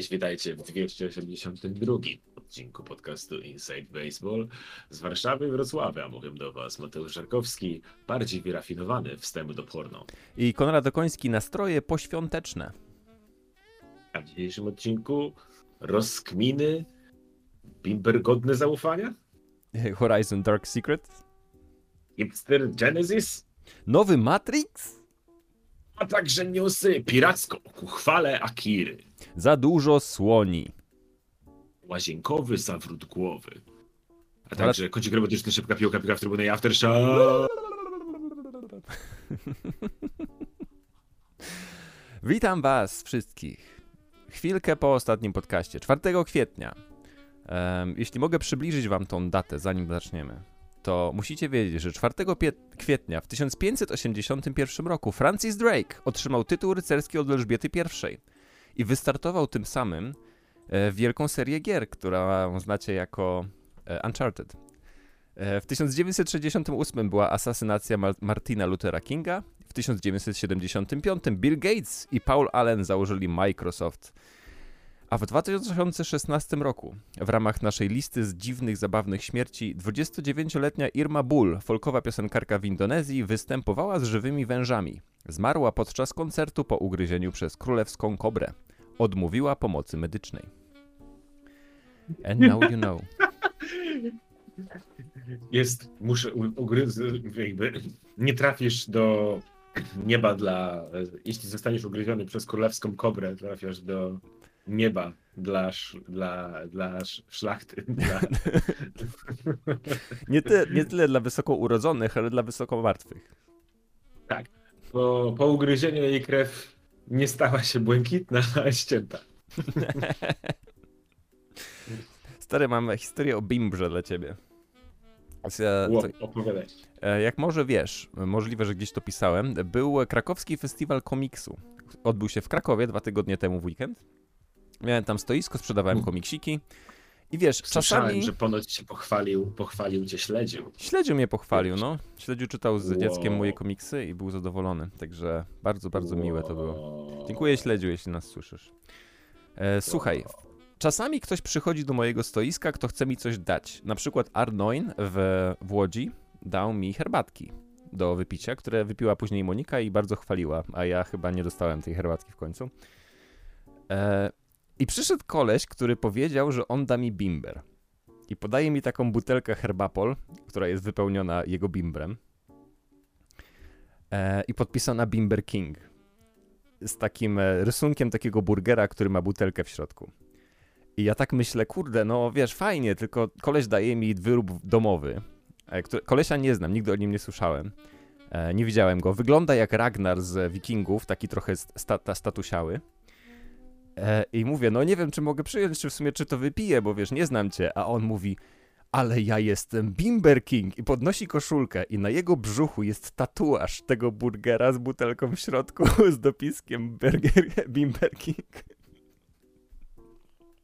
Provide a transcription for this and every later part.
Cześć, witajcie w 282 odcinku podcastu Inside Baseball z Warszawy i Wrocławia. Mówię do Was Mateusz Żarkowski, bardziej wyrafinowany wstęp do porno. I Konrad Okoński, nastroje poświąteczne. A w dzisiejszym odcinku rozkminy Bimber godne zaufania? Horizon Dark Secret? Hipster Genesis? Nowy Matrix? A także newsy piracko ku chwale Akiry. Za dużo słoni. Łazienkowy zawrót głowy. A także Ale... kocik robotyczny, szybka piłka, piłka w trybunie Aftershock. Witam was wszystkich. Chwilkę po ostatnim podcaście, 4 kwietnia. Um, jeśli mogę przybliżyć wam tą datę, zanim zaczniemy, to musicie wiedzieć, że 4 kwietnia w 1581 roku Francis Drake otrzymał tytuł rycerski od Elżbiety I i wystartował tym samym e, wielką serię gier, którą znacie jako e, Uncharted. E, w 1968 była asasynacja Martina Luthera Kinga, w 1975 Bill Gates i Paul Allen założyli Microsoft. A w 2016 roku, w ramach naszej listy z dziwnych, zabawnych śmierci, 29-letnia Irma Bull, folkowa piosenkarka w Indonezji, występowała z żywymi wężami. Zmarła podczas koncertu po ugryzieniu przez królewską kobrę. Odmówiła pomocy medycznej. And now you know. Jest, muszę jakby nie trafisz do nieba dla, jeśli zostaniesz ugryziony przez królewską kobrę, trafiasz do nieba dla, dla, dla szlachty. Dla... nie, ty, nie tyle dla wysoko urodzonych, ale dla wysoko martwych. Tak. Po, po ugryzieniu jej krew nie stała się błękitna, ale ścięta. Stary, mam historię o Bimbrze dla ciebie. Opowiadaj. E, jak może wiesz, możliwe, że gdzieś to pisałem, był krakowski festiwal komiksu. Odbył się w Krakowie dwa tygodnie temu w weekend. Miałem tam stoisko, sprzedawałem mm. komiksiki. I wiesz, Słyszałem, czasami... że ponoć się pochwalił, pochwalił cię Śledziu. Śledziu mnie pochwalił, no. Śledziu czytał z wow. dzieckiem moje komiksy i był zadowolony. Także bardzo, bardzo wow. miłe to było. Dziękuję Śledziu, jeśli nas słyszysz. E, słuchaj, czasami ktoś przychodzi do mojego stoiska, kto chce mi coś dać. Na przykład Arnoin w, w Łodzi dał mi herbatki do wypicia, które wypiła później Monika i bardzo chwaliła, a ja chyba nie dostałem tej herbatki w końcu. E, i przyszedł koleś, który powiedział, że on da mi bimber. I podaje mi taką butelkę herbapol, która jest wypełniona jego bimbrem. E, I podpisana Bimber King. Z takim e, rysunkiem takiego burgera, który ma butelkę w środku. I ja tak myślę, kurde, no wiesz, fajnie, tylko koleś daje mi wyrób domowy. E, który, kolesia nie znam, nigdy o nim nie słyszałem. E, nie widziałem go. Wygląda jak Ragnar z Wikingów, taki trochę sta, statusiały. E, I mówię, no nie wiem, czy mogę przyjąć, czy w sumie, czy to wypiję, bo wiesz, nie znam cię. A on mówi, ale ja jestem Bimber King i podnosi koszulkę i na jego brzuchu jest tatuaż tego burgera z butelką w środku z dopiskiem Burger, Bimber King.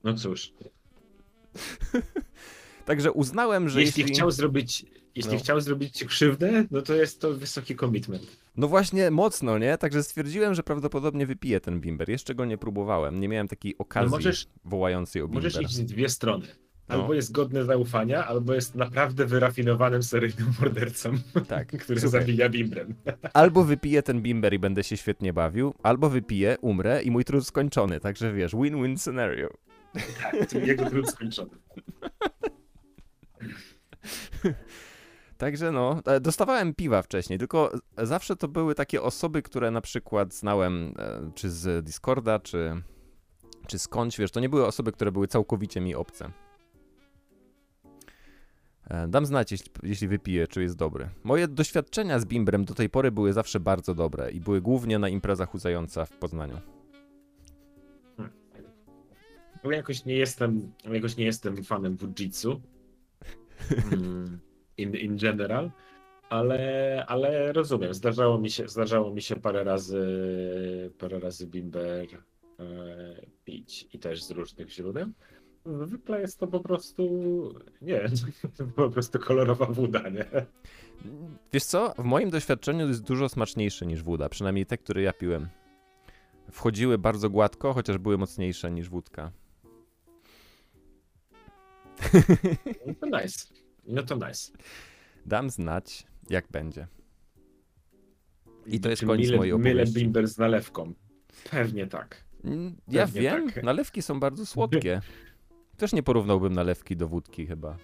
No cóż. Także uznałem, że jeśli... jeśli... chciał zrobić jeśli no. chciał zrobić ci krzywdę, no to jest to wysoki commitment. No właśnie, mocno, nie? Także stwierdziłem, że prawdopodobnie wypiję ten bimber. Jeszcze go nie próbowałem. Nie miałem takiej okazji no możesz, wołającej o bimber. Możesz iść z dwie strony. Albo no. jest godne zaufania, albo jest naprawdę wyrafinowanym seryjnym mordercą, tak. który Słuchaj. zabija bimbrem. Albo wypiję ten bimber i będę się świetnie bawił, albo wypiję, umrę i mój trud skończony. Także wiesz, win-win scenario. Tak, jego trud skończony. Także no, e, dostawałem piwa wcześniej, tylko zawsze to były takie osoby, które na przykład znałem e, czy z Discorda, czy, czy skądś, wiesz, to nie były osoby, które były całkowicie mi obce. E, dam znać, jeśli, jeśli wypiję, czy jest dobry. Moje doświadczenia z Bimbrem do tej pory były zawsze bardzo dobre i były głównie na imprezach Uzająca w Poznaniu. Hmm. Ja jakoś nie jestem, jakoś nie jestem fanem Fujitsu. Hmm in, in general, ale, ale rozumiem. Zdarzało mi się, zdarzało mi się parę razy, parę razy bimber e, pić i też z różnych źródeł. Zwykle jest to po prostu, nie, po prostu kolorowa woda, nie? Wiesz co, w moim doświadczeniu jest dużo smaczniejszy niż woda, przynajmniej te, które ja piłem. wchodziły bardzo gładko, chociaż były mocniejsze niż wódka. No to nice. No to nice. Dam znać, jak będzie. I to jest Czy koniec mile, mojej Myle opowieści. bimber z nalewką. Pewnie tak. Mm, Ja Pewnie wiem, tak. nalewki są bardzo słodkie. Też nie porównałbym nalewki do wódki chyba.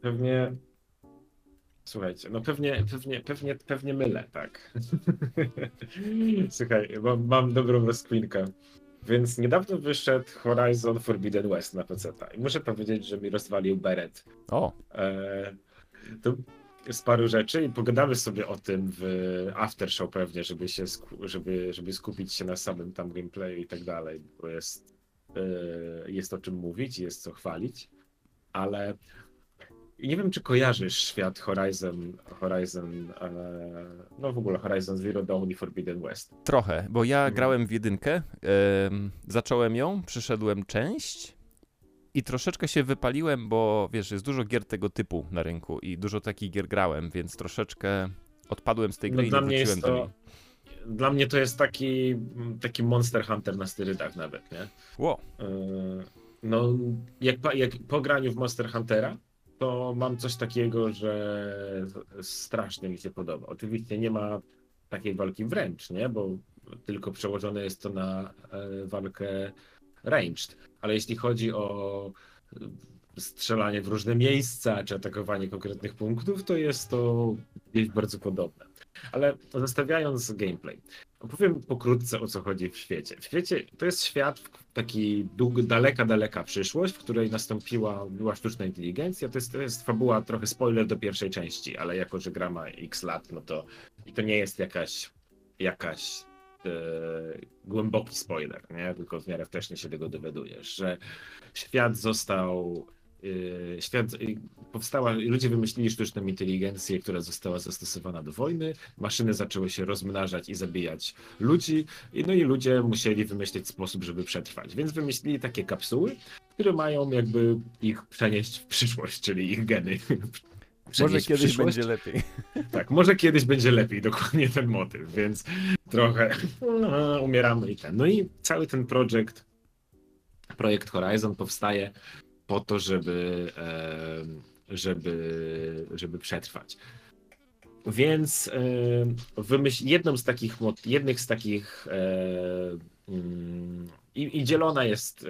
Pewnie. Słuchajcie, no pewnie, pewnie, pewnie, pewnie mylę, tak. Słuchaj, mam, mam dobrą rozkminkę. Więc niedawno wyszedł Horizon Forbidden West na PC. I muszę powiedzieć, że mi rozwalił Beret. O, E, to jest paru rzeczy i pogadamy sobie o tym w aftershow pewnie, żeby się sku- żeby, żeby skupić się na samym tam gameplayu i tak dalej, bo jest, e, jest o czym mówić jest co chwalić, ale nie wiem, czy kojarzysz świat Horizon, Horizon, e, no w ogóle Horizon Zero Dawn i Forbidden West. trochę, bo ja Mhm. grałem w jedynkę, em, zacząłem ją, przyszedłem część i troszeczkę się wypaliłem, bo wiesz, jest dużo gier tego typu na rynku i dużo takich gier grałem, więc troszeczkę odpadłem z tej No gry i dla nie wróciłem jest do to- niej. Dla mnie to jest taki, taki Monster Hunter na sterydach nawet, nie? Ło, Yy, No, jak, jak po graniu w Monster Huntera, to mam coś takiego, że strasznie mi się podoba. Oczywiście nie ma takiej walki wręcz, nie? Bo tylko przełożone jest to na e, walkę ranged. Ale jeśli chodzi o strzelanie w różne miejsca, czy atakowanie konkretnych punktów, to jest to gdzieś bardzo podobne. Ale zostawiając gameplay, opowiem pokrótce o co chodzi w świecie. W świecie to jest świat taki dług, daleka, daleka przyszłość, w której nastąpiła była sztuczna inteligencja. To jest, to jest fabuła, trochę spoiler do pierwszej części, ale jako, że gra ma x lat, no to i to nie jest jakaś jakaś e, głęboki spoiler, nie? Tylko w miarę wcześnie się tego dowiadujesz, że świat został świat, e, powstała, ludzie wymyślili sztuczną inteligencję, która została zastosowana do wojny, maszyny zaczęły się rozmnażać i zabijać ludzi, i no i ludzie musieli wymyślić sposób, żeby przetrwać, więc wymyślili takie kapsuły, które mają jakby ich przenieść w przyszłość, czyli ich geny. może kiedyś przyszłość. będzie lepiej. Tak, może kiedyś będzie lepiej, dokładnie ten motyw, więc trochę no, umieramy i ten. No i cały ten projekt, projekt Horizon powstaje po to, żeby, żeby, żeby przetrwać. Więc wymyśl, jedną z takich, jednych z takich mm, i, i dzielona jest e,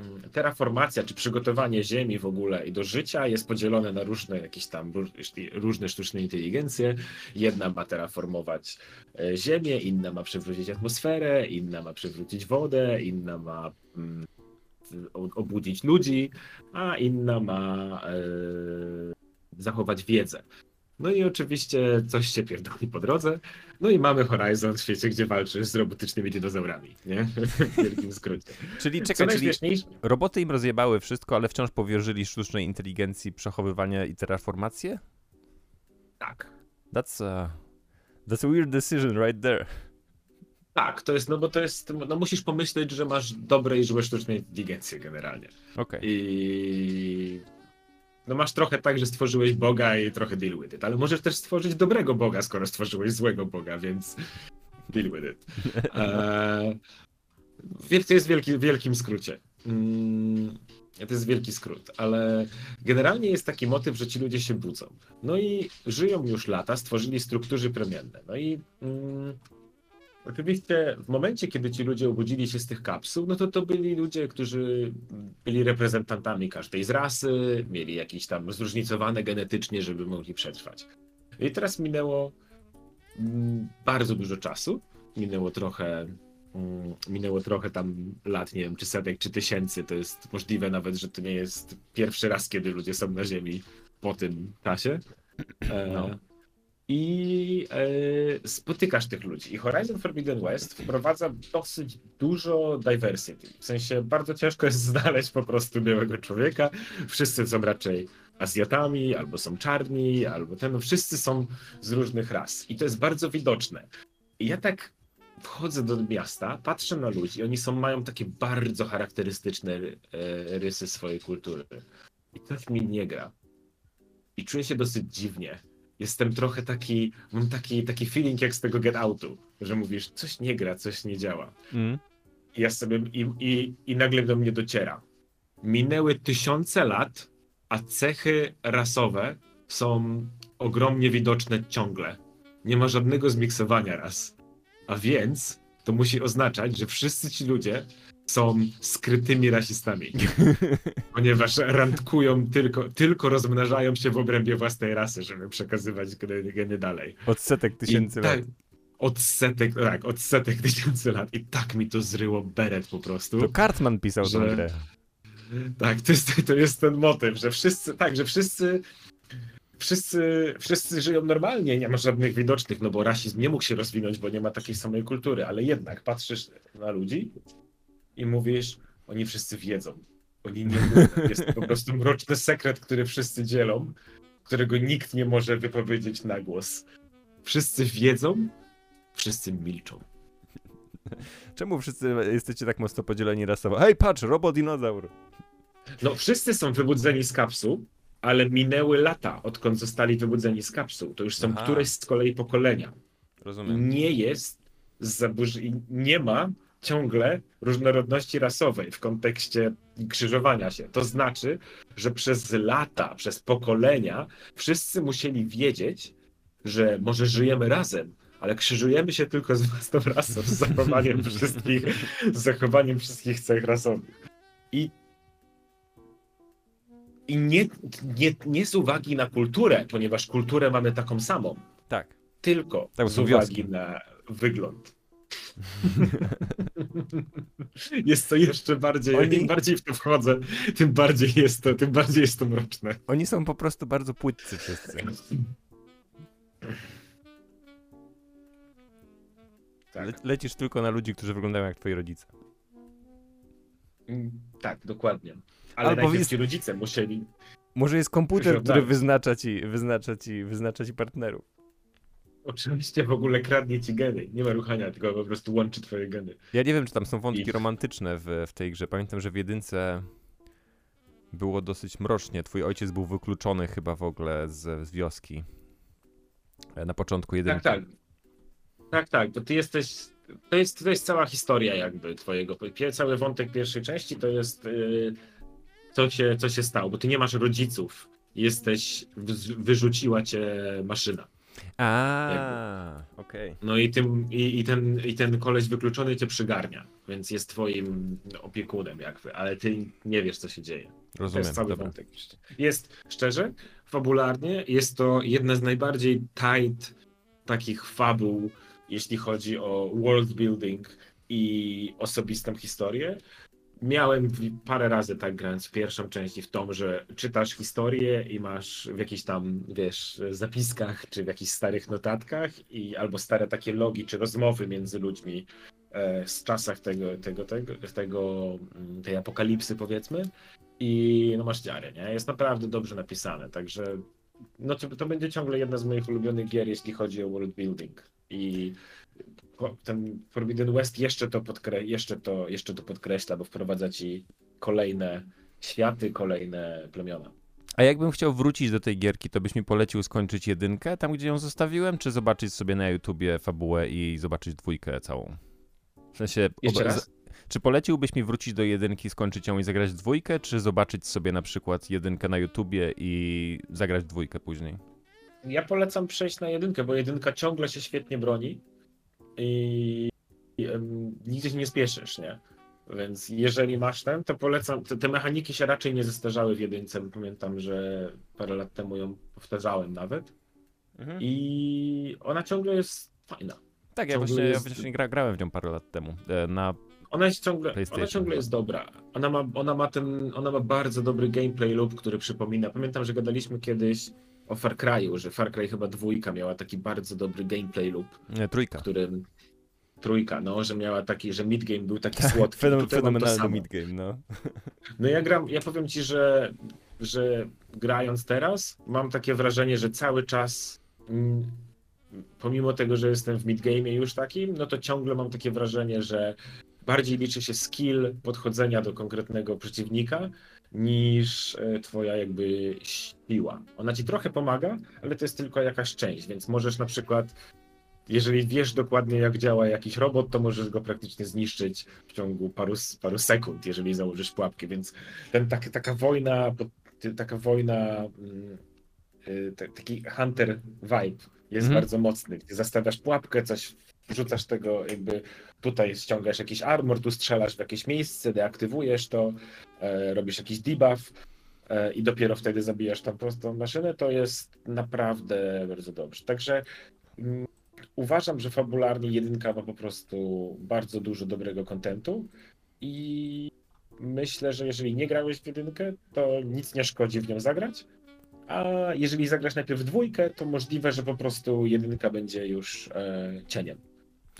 mm, terraformacja, czy przygotowanie Ziemi w ogóle i do życia jest podzielone na różne jakieś tam róż- różne sztuczne inteligencje. Jedna ma terraformować e, Ziemię, inna ma przywrócić atmosferę, inna ma przywrócić wodę, inna ma mm, obudzić ludzi, a inna ma e, zachować wiedzę. No i oczywiście coś się pierdoli po drodze. No i mamy Horizon w świecie, gdzie walczysz z robotycznymi dinozaurami, nie? W wielkim skrócie. Czyli czekaj, czyli roboty im rozjebały wszystko, ale wciąż powierzyli sztucznej inteligencji przechowywanie i terraformację? tak. That's a, that's a weird decision right there. Tak, to jest, no bo to jest, no musisz pomyśleć, że masz dobre i złe sztuczne inteligencje generalnie. Okej. I no masz trochę tak, że stworzyłeś Boga i trochę deal with it, ale możesz też stworzyć dobrego Boga, skoro stworzyłeś złego Boga, więc deal with it. Eee, to jest w wielki, wielkim skrócie. Mm, to jest wielki skrót, ale generalnie jest taki motyw, że ci ludzie się budzą. No i żyją już lata, stworzyli struktury plemienne. No i mm, Oczywiście w momencie, kiedy ci ludzie obudzili się z tych kapsuł, no to to byli ludzie, którzy byli reprezentantami każdej z rasy, mieli jakieś tam zróżnicowane genetycznie, żeby mogli przetrwać. I teraz minęło mm, bardzo dużo czasu, minęło trochę, mm, minęło trochę tam lat, nie wiem, czy setek, czy tysięcy, to jest możliwe nawet, że to nie jest pierwszy raz, kiedy ludzie są na Ziemi po tym czasie. E, No. I e, spotykasz tych ludzi. I Horizon Forbidden West wprowadza dosyć dużo diversity. W sensie bardzo ciężko jest znaleźć po prostu białego człowieka. Wszyscy są raczej Azjatami, albo są czarni, albo ten. Wszyscy są z różnych ras. I to jest bardzo widoczne. I ja tak wchodzę do miasta, patrzę na ludzi, oni są, mają takie bardzo charakterystyczne e, rysy swojej kultury. I coś mi nie gra. I czuję się dosyć dziwnie jestem trochę taki, mam taki, taki feeling jak z tego Get Outu, że mówisz, coś nie gra, coś nie działa. Mm. I ja sobie, i, i, i nagle do mnie dociera. Minęły tysiące lat, a cechy rasowe są ogromnie widoczne ciągle. Nie ma żadnego zmiksowania ras. A więc to musi oznaczać, że wszyscy ci ludzie są skrytymi rasistami. Ponieważ randkują tylko, tylko rozmnażają się w obrębie własnej rasy, żeby przekazywać geny, geny dalej. Od setek tysięcy I lat. tak, od setek, tak, od setek tysięcy lat. I tak mi to zryło beret po prostu. To Cartman pisał tę że- grę. Tak, to jest, to jest ten motyw, że wszyscy, tak, że wszyscy, wszyscy, wszyscy żyją normalnie, nie ma żadnych widocznych, no bo rasizm nie mógł się rozwinąć, bo nie ma takiej samej kultury, ale jednak patrzysz na ludzi i mówisz, oni wszyscy wiedzą. Oni nie mówią. Jest to po prostu mroczny sekret, który wszyscy dzielą, którego nikt nie może wypowiedzieć na głos. Wszyscy wiedzą, wszyscy milczą. Czemu wszyscy jesteście tak mocno podzieleni rasowo? Hej, patrz, robodinozaur! No, wszyscy są wybudzeni z kapsuł, ale minęły lata, odkąd zostali wybudzeni z kapsuł. To już są Aha. któreś z kolei pokolenia. Rozumiem. Nie jest, zaburzy... nie ma ciągle różnorodności rasowej w kontekście krzyżowania się. To znaczy, że przez lata, przez pokolenia wszyscy musieli wiedzieć, że może żyjemy razem, ale krzyżujemy się tylko z własną rasą, z zachowaniem wszystkich, z zachowaniem wszystkich cech rasowych. I i nie, nie, nie z uwagi na kulturę, ponieważ kulturę mamy taką samą, Tak. tylko Tak, z uwagi wioski. na wygląd. jest to jeszcze bardziej, Oni- im bardziej w to wchodzę, tym bardziej jest to, tym bardziej jest to mroczne. Oni są po prostu bardzo płytcy wszyscy. Tak, Le lecisz tylko na ludzi, którzy wyglądają jak twoi rodzice. Mm, tak, dokładnie. Ale Albo najpierw jest- ci rodzice musieli. Może jest komputer, który tak. wyznacza ci, wyznacza ci, wyznacza ci partnerów. Oczywiście w ogóle kradnie ci geny. Nie ma ruchania, tylko po prostu łączy twoje geny. Ja nie wiem, czy tam są wątki I- romantyczne w, w tej grze. Pamiętam, że w jedynce było dosyć mrocznie. Twój ojciec był wykluczony chyba w ogóle z, z wioski. E, Na początku jedynki. Tak, tak. Tak, tak, bo ty jesteś. To jest, to jest cała historia jakby twojego. Cały wątek pierwszej części to jest yy, co, się, co się stało, bo ty nie masz rodziców. Jesteś, wy- wyrzuciła cię maszyna. A, okej. No i, tym, i, i, ten, i ten koleś wykluczony cię przygarnia, więc jest twoim opiekunem jakby, ale ty nie wiesz co się dzieje. To Rozumiem, jest cały dobra. wątek. Jest, szczerze, fabularnie jest to jedna z najbardziej tight takich fabuł, jeśli chodzi o world building i osobistą historię. Miałem parę razy tak grając w pierwszą część i w tą, że czytasz historię i masz w jakichś tam, wiesz, zapiskach, czy w jakichś starych notatkach i albo stare takie logi, czy rozmowy między ludźmi e, z czasach tego, tego, tego, tego, mm, tej apokalipsy powiedzmy i no masz dziarę, nie? Jest naprawdę dobrze napisane, także no to, to będzie ciągle jedna z moich ulubionych gier, jeśli chodzi o world building i ten Forbidden West jeszcze to, podkre- jeszcze to, jeszcze to podkreśla, bo wprowadza ci kolejne światy, kolejne plemiona. A jakbym chciał wrócić do tej gierki, to byś mi polecił skończyć jedynkę, tam gdzie ją zostawiłem, czy zobaczyć sobie na YouTubie fabułę i zobaczyć dwójkę całą? W sensie... Jeszcze oba- raz? Czy poleciłbyś mi wrócić do jedynki, skończyć ją i zagrać dwójkę, czy zobaczyć sobie na przykład jedynkę na YouTubie i zagrać dwójkę później? Ja polecam przejść na jedynkę, bo jedynka ciągle się świetnie broni i, i em, nigdzie się nie spieszysz, nie? Więc jeżeli masz ten, to polecam. Te, te mechaniki się raczej nie zestarzały w jedynce. Pamiętam, że parę lat temu ją powtarzałem nawet. I ona ciągle jest fajna. Tak, ja ciągle właśnie, ja jest- właśnie gra, grałem w nią parę lat temu. E, Na Ona jest ciągle, ona ciągle jest dobra. Ona ma, ona, ma ten, ona ma bardzo dobry gameplay loop, który przypomina. Pamiętam, że gadaliśmy kiedyś o Far Cry'u, że Far Cry chyba dwójka miała taki bardzo dobry gameplay loop. e, trójka. którym trójka, no, że miała taki, że midgame był taki Tak, słodki. fenom- fenomenalny midgame, no. No ja gram, ja powiem ci, że, że grając teraz, mam takie wrażenie, że cały czas, mm, pomimo tego, że jestem w midgame już takim, no to ciągle mam takie wrażenie, że bardziej liczy się skill podchodzenia do konkretnego przeciwnika niż e, twoja jakby siła. Ona ci trochę pomaga, ale to jest tylko jakaś część, więc możesz na przykład jeżeli wiesz dokładnie, jak działa jakiś robot, to możesz go praktycznie zniszczyć w ciągu paru, paru sekund, jeżeli założysz pułapkę. Więc ten, tak, taka wojna, taka wojna, mm, y, taki hunter vibe jest mhm. bardzo mocny. Gdzie zastawiasz pułapkę, coś wrzucasz tego, jakby tutaj ściągasz jakiś armor, tu strzelasz w jakieś miejsce, deaktywujesz to, e, robisz jakiś debuff e, i dopiero wtedy zabijasz tam prostą maszynę, to jest naprawdę bardzo dobrze. Także mm, uważam, że fabularnie jedynka ma po prostu bardzo dużo dobrego kontentu i myślę, że jeżeli nie grałeś w jedynkę, to nic nie szkodzi w nią zagrać. A jeżeli zagrasz najpierw dwójkę, to możliwe, że po prostu jedynka będzie już e, cieniem.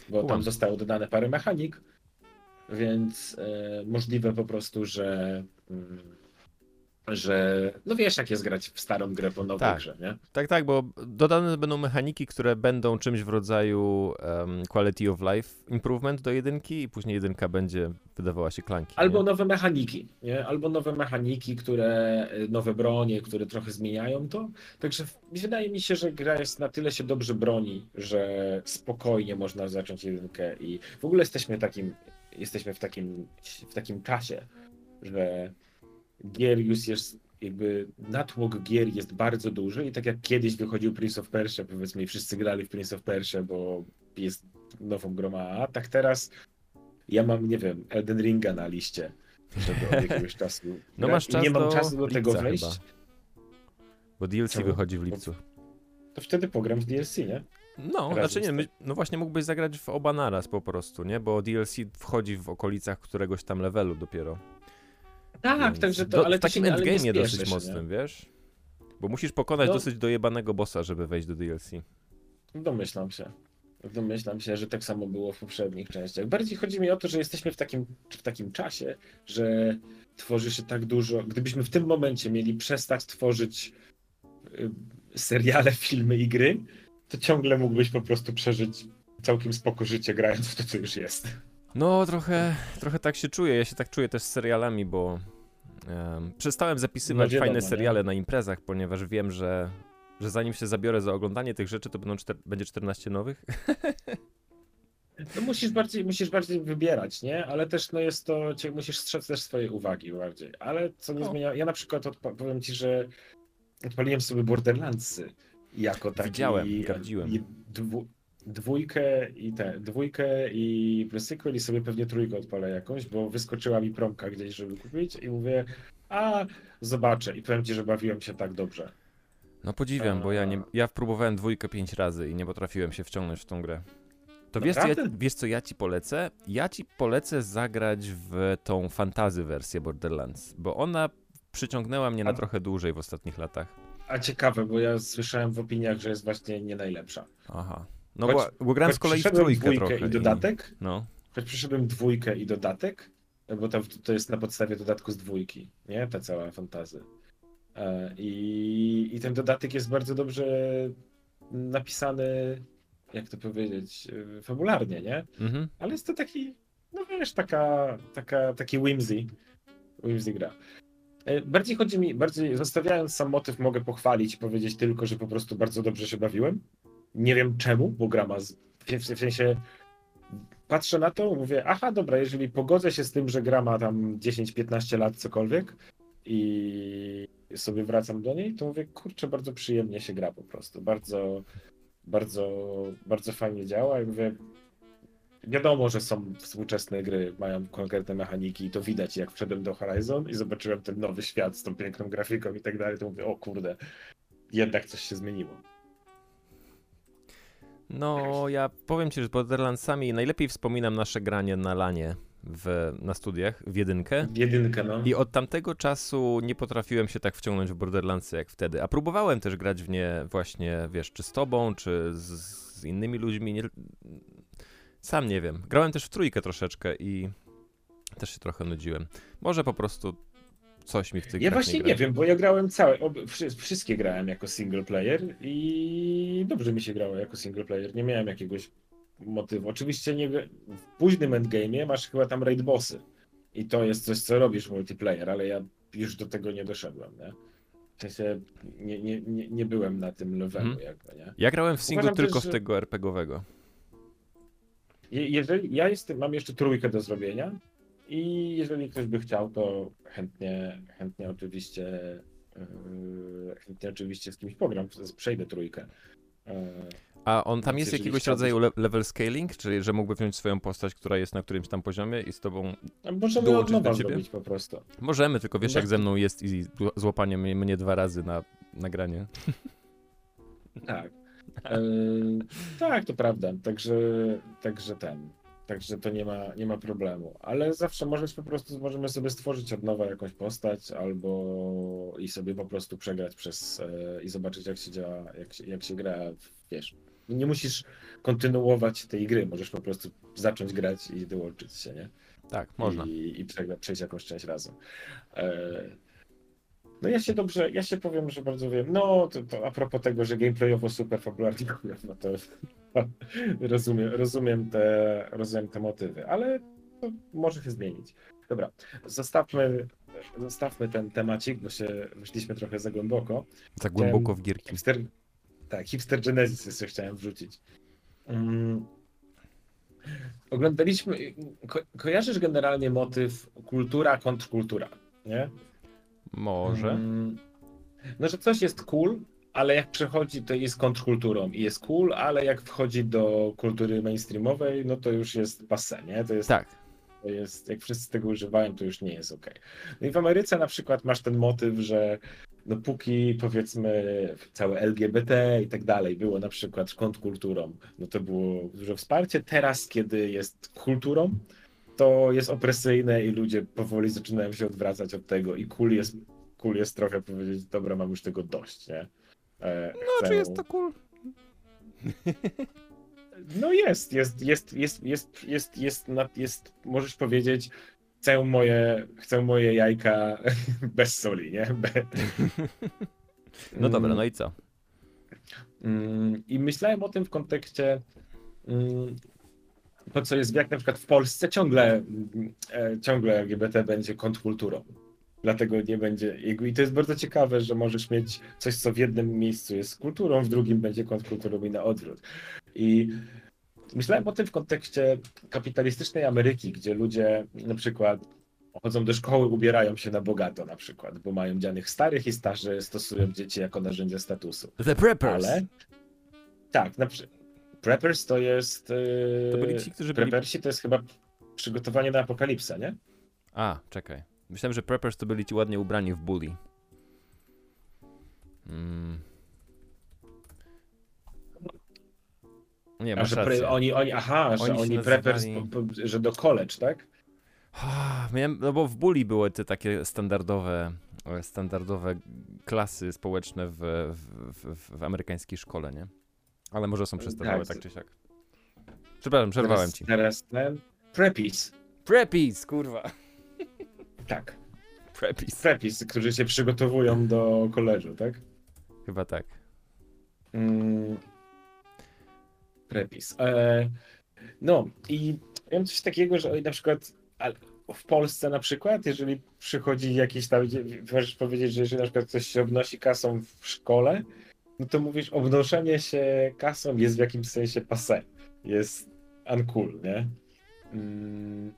Bo tam zostało dodane parę mechanik, więc e, możliwe po prostu, że mm, że no wiesz, jak jest grać w starą grę po nowej tak. grze, nie? Tak, tak, bo dodane będą mechaniki, które będą czymś w rodzaju um, quality of life improvement do jedynki i później jedynka będzie wydawała się klanki. Albo nie? nowe mechaniki, nie? Albo nowe mechaniki, które, nowe bronie, które trochę zmieniają to. Także wydaje mi się, że gra jest na tyle się dobrze broni, że spokojnie można zacząć jedynkę i w ogóle jesteśmy takim, jesteśmy w takim, w takim czasie, że gier już jest jakby natłok gier jest bardzo duży i tak jak kiedyś wychodził Prince of Persia, powiedzmy i wszyscy grali w Prince of Persia, bo jest nową grą a tak teraz ja mam, nie wiem, Elden Ringa na liście, żeby od jakiegoś czasu No masz czas nie mam czasu do tego wejść. Chyba. Bo DLC Co? wychodzi w lipcu. To wtedy pogram w DLC, nie? No, Razem znaczy nie, my, no właśnie mógłbyś zagrać w oba naraz po prostu, nie? Bo DLC wchodzi w okolicach któregoś tam levelu dopiero. Tak, także to, ale w takim się, endgame'ie dosyć mocnym, wiesz? Bo musisz pokonać no, dosyć dojebanego bossa, żeby wejść do DLC. Domyślam się. Domyślam się, że tak samo było w poprzednich częściach. Bardziej chodzi mi o to, że jesteśmy w takim, w takim czasie, że tworzy się tak dużo. Gdybyśmy w tym momencie mieli przestać tworzyć y, seriale, filmy i gry, to ciągle mógłbyś po prostu przeżyć całkiem spoko życie grając w to, co już jest. No, trochę, trochę tak się czuję. Ja się tak czuję też z serialami, bo um, przestałem zapisywać no, fajne seriale nie? na imprezach, ponieważ wiem, że, że zanim się zabiorę za oglądanie tych rzeczy, to będą czter będzie 14 nowych. No musisz bardziej, musisz bardziej wybierać, nie? Ale też no jest to, musisz strzec też swojej uwagi bardziej. Ale co nie o. zmienia, ja na przykład powiem ci, że odpaliłem sobie Borderlandsy jako taki... Widziałem, sprawdziłem dwójkę i te, dwójkę i sequel i sobie pewnie trójkę odpalę jakąś, bo wyskoczyła mi promka gdzieś, żeby kupić i mówię, a zobaczę i powiem ci, że bawiłem się tak dobrze. No podziwiam, a... bo ja nie, ja próbowałem dwójkę pięć razy i nie potrafiłem się wciągnąć w tą grę. To wiesz co, ja, wiesz co ja ci polecę? Ja ci polecę zagrać w tą fantazy wersję Borderlands, bo ona przyciągnęła mnie na trochę dłużej w ostatnich latach. A ciekawe, bo ja słyszałem w opiniach, że jest właśnie nie najlepsza. Aha. No choć, bo, bo gram z kolei w trójkę trochę. i dodatek, i... no. choć przyszedłem dwójkę i dodatek, bo to, to jest na podstawie dodatku z dwójki, nie? Ta cała fantazy. E, I, I ten dodatek jest bardzo dobrze napisany, jak to powiedzieć, e, fabularnie, nie? Mhm. Ale jest to taki, no wiesz, taka, taka, taki whimsy, whimsy gra. E, bardziej chodzi mi, bardziej zostawiając sam motyw, mogę pochwalić i powiedzieć tylko, że po prostu bardzo dobrze się bawiłem. Nie wiem czemu, bo gra ma. W sensie patrzę na to, mówię, aha, dobra, jeżeli pogodzę się z tym, że gra ma tam 10-15 lat, cokolwiek, i sobie wracam do niej, to mówię, kurczę, bardzo przyjemnie się gra po prostu. Bardzo, bardzo, bardzo fajnie działa i mówię, wiadomo, że są współczesne gry, mają konkretne mechaniki i to widać, jak wszedłem do Horizon i zobaczyłem ten nowy świat z tą piękną grafiką i tak dalej, to mówię, o kurde, jednak coś się zmieniło. No, ja powiem ci, że z Borderlandsami najlepiej wspominam nasze granie na lanie w, na studiach, w jedynkę. W jedynkę, no. I od tamtego czasu nie potrafiłem się tak wciągnąć w Borderlandsy jak wtedy. A próbowałem też grać w nie właśnie, wiesz, czy z tobą, czy z, z innymi ludźmi. Nie, sam nie wiem. Grałem też w trójkę troszeczkę i też się trochę nudziłem. Może po prostu coś mi w tych Ja właśnie nie, nie wiem, bo ja grałem całe, ob, wszystkie grałem jako single player i dobrze mi się grało jako single player. Nie miałem jakiegoś motywu. Oczywiście nie, w późnym endgame'ie masz chyba tam raid bossy. I to jest coś, co robisz multiplayer, ale ja już do tego nie doszedłem, nie? W sensie nie, nie, nie, nie byłem na tym levelu Mhm. jakby, nie? Ja grałem w single Uważam też, tylko że- w tego RPGowego. Je- Jeżeli ja jestem, mam jeszcze trójkę do zrobienia i jeżeli ktoś by chciał, to chętnie, chętnie oczywiście yy, chętnie oczywiście z kimś pogram, przejdę trójkę. Yy, A on tam jest jakiegoś chciałbyś- rodzaju le level scaling, czyli że mógłby wziąć swoją postać, która jest na którymś tam poziomie i z tobą możemy od nowa zrobić po prostu. możemy, tylko wiesz jak ze mną jest i zł- złapanie mnie, dwa razy na nagranie. Tak. Yy, tak, to prawda. Także, także ten. Także to nie ma, nie ma problemu. Ale zawsze możesz po prostu, możemy sobie stworzyć od nowa jakąś postać albo i sobie po prostu przegrać przez e, i zobaczyć jak się działa, jak się, jak się gra, wiesz. Nie musisz kontynuować tej gry, możesz po prostu zacząć grać i dołączyć się, nie? Tak, można. I, i przejść jakąś część razem. E, no ja się dobrze, ja się powiem, że bardzo wiem. No to, to a propos tego, że gameplayowo super fabularnie, no to rozumiem, rozumiem, te, rozumiem te motywy, ale to może się zmienić. Dobra, zostawmy, zostawmy ten temacik, bo się wyszliśmy trochę za głęboko. Za głęboko w gierki. Hipster, tak, hipster Genesis jeszcze chciałem wrzucić. Mm. Oglądaliśmy, ko, kojarzysz generalnie motyw kultura, kontrkultura, nie? Może. Mm. No, że coś jest cool, ale jak przechodzi, to jest kontrkulturą i jest cool, ale jak wchodzi do kultury mainstreamowej, no to już jest passé, nie? To jest Tak. to jest, jak wszyscy tego używają, to już nie jest ok. No i w Ameryce na przykład masz ten motyw, że no póki powiedzmy całe LGBT i tak dalej było na przykład kontrkulturą, no to było dużo wsparcie. Teraz, kiedy jest kulturą, to jest opresyjne i ludzie powoli zaczynają się odwracać od tego i cool jest, cool jest trochę powiedzieć, dobra, mam już tego dość, nie? E, No, chcę- czy jest to cool? no jest, jest, jest, jest, jest, jest, jest, jest, jest, możesz powiedzieć, chcę moje, chcę moje jajka bez soli, nie? Be... No dobra, no i co? Mm, I myślałem o tym w kontekście mm, to, co jest, jak na przykład w Polsce ciągle, mm, e, ciągle LGBT będzie kontrkulturą. Dlatego nie będzie. I to jest bardzo ciekawe, że możesz mieć coś, co w jednym miejscu jest kulturą, w drugim będzie kontrkulturą i na odwrót. I myślałem o tym w kontekście kapitalistycznej Ameryki, gdzie ludzie na przykład chodzą do szkoły, ubierają się na bogato na przykład, bo mają dzianych starych i starzy stosują dzieci jako narzędzie statusu. The Preppers. Ale tak, na przykład Preppers to jest. Yy, To byli ci, którzy byli- Preppersi to jest chyba przygotowanie na apokalipsę, nie? A, czekaj. Myślałem, że Preppers to byli ci ładnie ubrani w bully. Mm. Nie, A, masz że pre, oni, oni, aha, że Oni Preppers, nazywali- że do college, tak? Miałem, no bo w bully były te takie standardowe, e, standardowe klasy społeczne w, w, w, w amerykańskiej szkole, nie? Ale może są przestarzałe, Tak, tak czy siak. Przepraszam, przerwałem teraz, ci. Teraz ten. Preppies, Preppies, kurwa. Tak. Preppies. Preppies, którzy się przygotowują do koleżu, tak? Chyba tak. Mm. Prepis. E, no i wiem coś takiego, że na przykład w Polsce na przykład, jeżeli przychodzi jakiś tam, możesz powiedzieć, że jeżeli na przykład ktoś się obnosi kasą w szkole, no to mówisz, obnoszenie się kasą jest w jakimś sensie passé. Jest uncool, nie? Mm.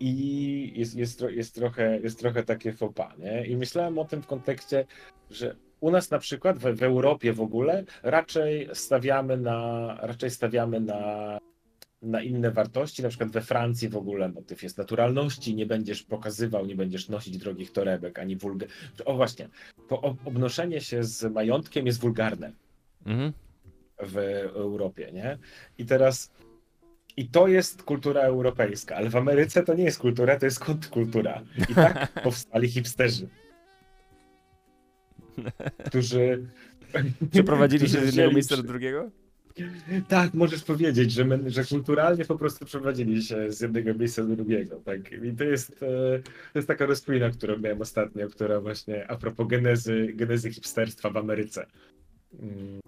I jest, jest, jest, trochę, jest trochę takie pas, nie? I myślałem o tym w kontekście, że u nas na przykład w, w Europie w ogóle raczej stawiamy na raczej stawiamy na, na inne wartości. Na przykład we Francji w ogóle motyw jest naturalności, nie będziesz pokazywał, nie będziesz nosić drogich torebek, ani wulgar. O właśnie, to ob- obnoszenie się z majątkiem jest wulgarne Mhm. w Europie, nie? I teraz i to jest kultura europejska, ale w Ameryce to nie jest kultura, to jest kontrkultura. I tak powstali hipsterzy. Którzy Przeprowadzili się z jednego miejsca do drugiego? Tak, możesz powiedzieć, że, my, że kulturalnie po prostu przeprowadzili się z jednego miejsca do drugiego. Tak? I to jest, e, to jest taka rozkmina, którą miałem ostatnio, która właśnie a propos genezy, genezy hipsterstwa w Ameryce. Mm.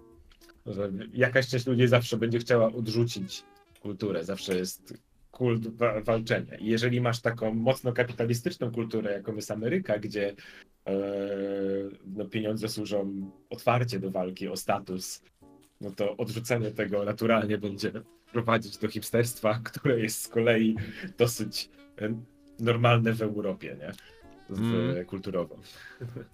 Jakaś część ludzi zawsze będzie chciała odrzucić kulturę, zawsze jest kult wa- walczenia. I jeżeli masz taką mocno kapitalistyczną kulturę, jaką jest Ameryka, gdzie e, no, pieniądze służą otwarcie do walki o status, no to odrzucenie tego naturalnie będzie prowadzić do hipsterstwa, które jest z kolei dosyć e, normalne w Europie, nie? W, Mm. Kulturowo.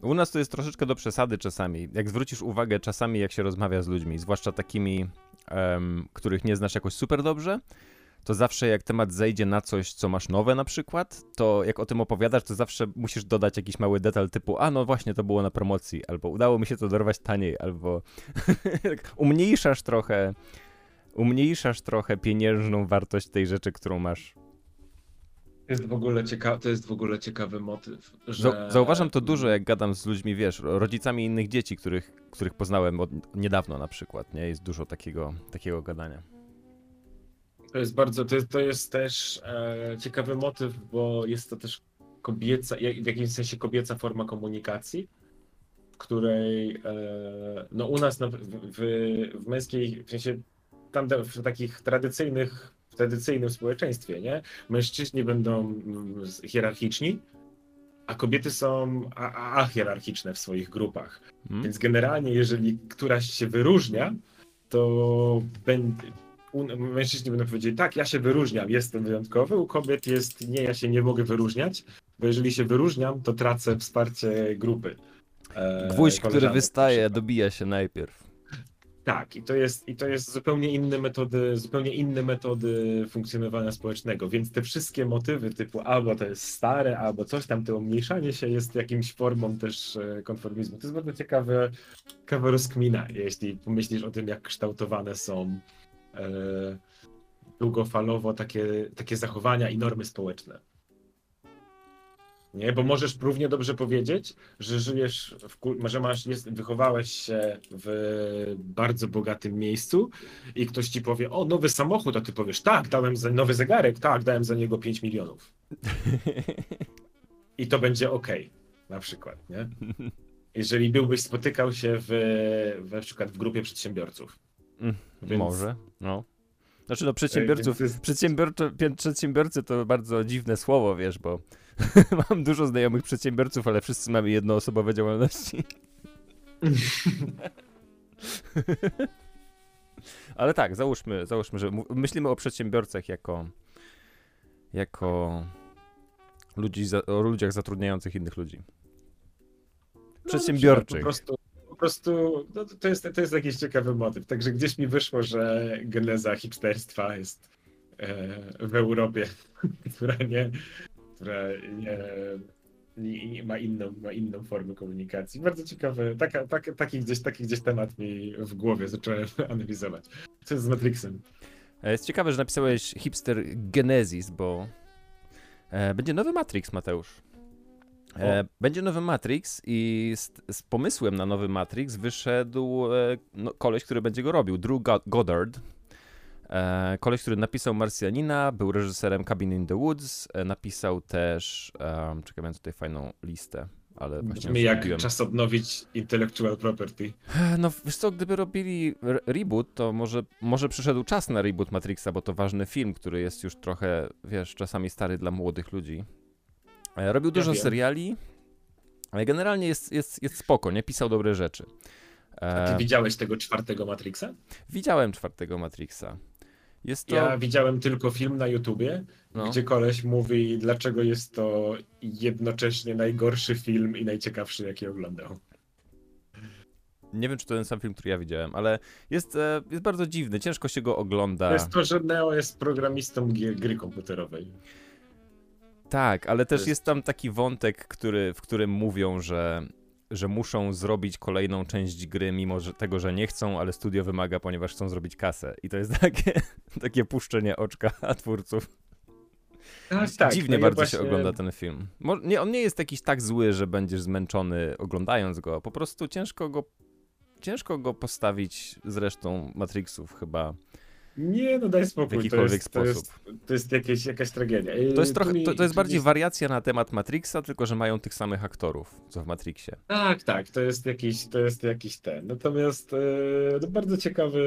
U nas to jest troszeczkę do przesady czasami. Jak zwrócisz uwagę czasami, jak się rozmawia z ludźmi, zwłaszcza takimi, em, których nie znasz jakoś super dobrze, to zawsze jak temat zejdzie na coś, co masz nowe na przykład, to jak o tym opowiadasz, to zawsze musisz dodać jakiś mały detal typu, a no właśnie, to było na promocji, albo udało mi się to dorwać taniej, albo umniejszasz trochę, umniejszasz trochę pieniężną wartość tej rzeczy, którą masz. To jest w ogóle, to jest w ogóle ciekawy motyw. Że... Zau- Zauważam to dużo, jak gadam z ludźmi, wiesz, rodzicami innych dzieci, których, których poznałem od, niedawno na przykład, nie? Jest dużo takiego, takiego gadania. To jest bardzo, to jest, to jest też e, ciekawy motyw, bo jest to też kobieca, w jakimś sensie kobieca forma komunikacji, w której e, no u nas na, w, w, w męskiej, w sensie tam w takich tradycyjnych, w tradycyjnym społeczeństwie, nie? Mężczyźni będą hierarchiczni, a kobiety są ahierarchiczne w swoich grupach. Hmm? Więc generalnie, jeżeli któraś się wyróżnia, to będzie. Mężczyźni będą powiedzieli, tak, ja się wyróżniam, jestem wyjątkowy. U kobiet jest, nie, ja się nie mogę wyróżniać, bo jeżeli się wyróżniam, to tracę wsparcie grupy. e, Gwóźdź, który wystaje, dobija się najpierw. Tak, i to jest, i to jest zupełnie inne metody, zupełnie inne metody funkcjonowania społecznego, więc te wszystkie motywy typu albo to jest stare, albo coś tam, to umniejszanie się jest jakimś formą też e, konformizmu. To jest bardzo ciekawe, ciekawa rozkmina, jeśli pomyślisz o tym, jak kształtowane są e, długofalowo takie, takie zachowania i normy społeczne. Nie, bo możesz równie dobrze powiedzieć, że żyjesz, w, że masz, jest, wychowałeś się w bardzo bogatym miejscu i ktoś ci powie, o, nowy samochód, a ty powiesz, tak, dałem za nowy zegarek, tak, dałem za niego 5 milionów. I to będzie ok, na przykład, nie? Jeżeli byłbyś spotykał się w, w, na przykład w grupie przedsiębiorców. Mm, Więc- Może, no. Znaczy, no przedsiębiorców, Więc to jest- przedsiębiorcze, pię- przedsiębiorcy to bardzo dziwne słowo, wiesz, bo mam dużo znajomych przedsiębiorców, ale wszyscy mamy jednoosobowe działalności. ale tak, załóżmy, załóżmy, że myślimy o przedsiębiorcach jako jako ludzi za, o ludziach zatrudniających innych ludzi. No, Przedsiębiorczych. Po prostu, po prostu no, to, jest, to jest jakiś ciekawy motyw. Także gdzieś mi wyszło, że geneza hipsterstwa jest e, w Europie, która nie, która nie, nie, nie ma, inną, ma inną formę komunikacji. Bardzo ciekawy, taka, tak, taki, gdzieś, taki gdzieś temat mi w głowie zacząłem analizować. Co jest z Matrixem? E, Jest ciekawe, że napisałeś hipster Genesis, bo e, będzie nowy Matrix, Mateusz. E, będzie nowy Matrix i z, z pomysłem na nowy Matrix wyszedł no, koleś, który będzie go robił, Drew Go- Goddard. E, koleś, który napisał Marsjanina, był reżyserem Cabin in the Woods, e, napisał też, um, czekaj, miałem tutaj fajną listę, ale właśnie ją jak czas odnowić intellectual property. No wiesz co, gdyby robili re- reboot, to może, może przyszedł czas na reboot Matrixa, bo to ważny film, który jest już trochę, wiesz, czasami stary dla młodych ludzi. E, Robił dużo wiem. seriali, ale generalnie jest, jest, jest spoko, nie? Pisał dobre rzeczy. A ty widziałeś tego czwartego Matrixa? widziałem czwartego Matrixa. Jest to... Ja widziałem tylko film na YouTubie, no. gdzie koleś mówi, dlaczego jest to jednocześnie najgorszy film i najciekawszy, jaki oglądał. Nie wiem, czy to ten sam film, który ja widziałem, ale jest, e, jest bardzo dziwny, ciężko się go ogląda. To jest to, że Neo jest programistą gry komputerowej. Tak, ale też jest- jest... tam taki wątek, który, w którym mówią, że, że muszą zrobić kolejną część gry, mimo że tego, że nie chcą, ale studio wymaga, ponieważ chcą zrobić kasę. I to jest takie, takie puszczenie oczka twórców. Tak, Dziwnie no bardzo właśnie- się ogląda ten film. Mo- nie, on nie jest jakiś tak zły, że będziesz zmęczony oglądając go. Po prostu ciężko go, ciężko go postawić z resztą Matrixów chyba Nie, no daj w spokój. To jakikolwiek jest, to sposób. jest, to jest jakieś, jakaś tragedia. To jest, trochę, to, to jest bardziej jest- wariacja na temat Matrixa, tylko że mają tych samych aktorów, co w Matrixie. Tak, tak, to jest jakiś, to jest jakiś ten. Natomiast e, no bardzo ciekawy,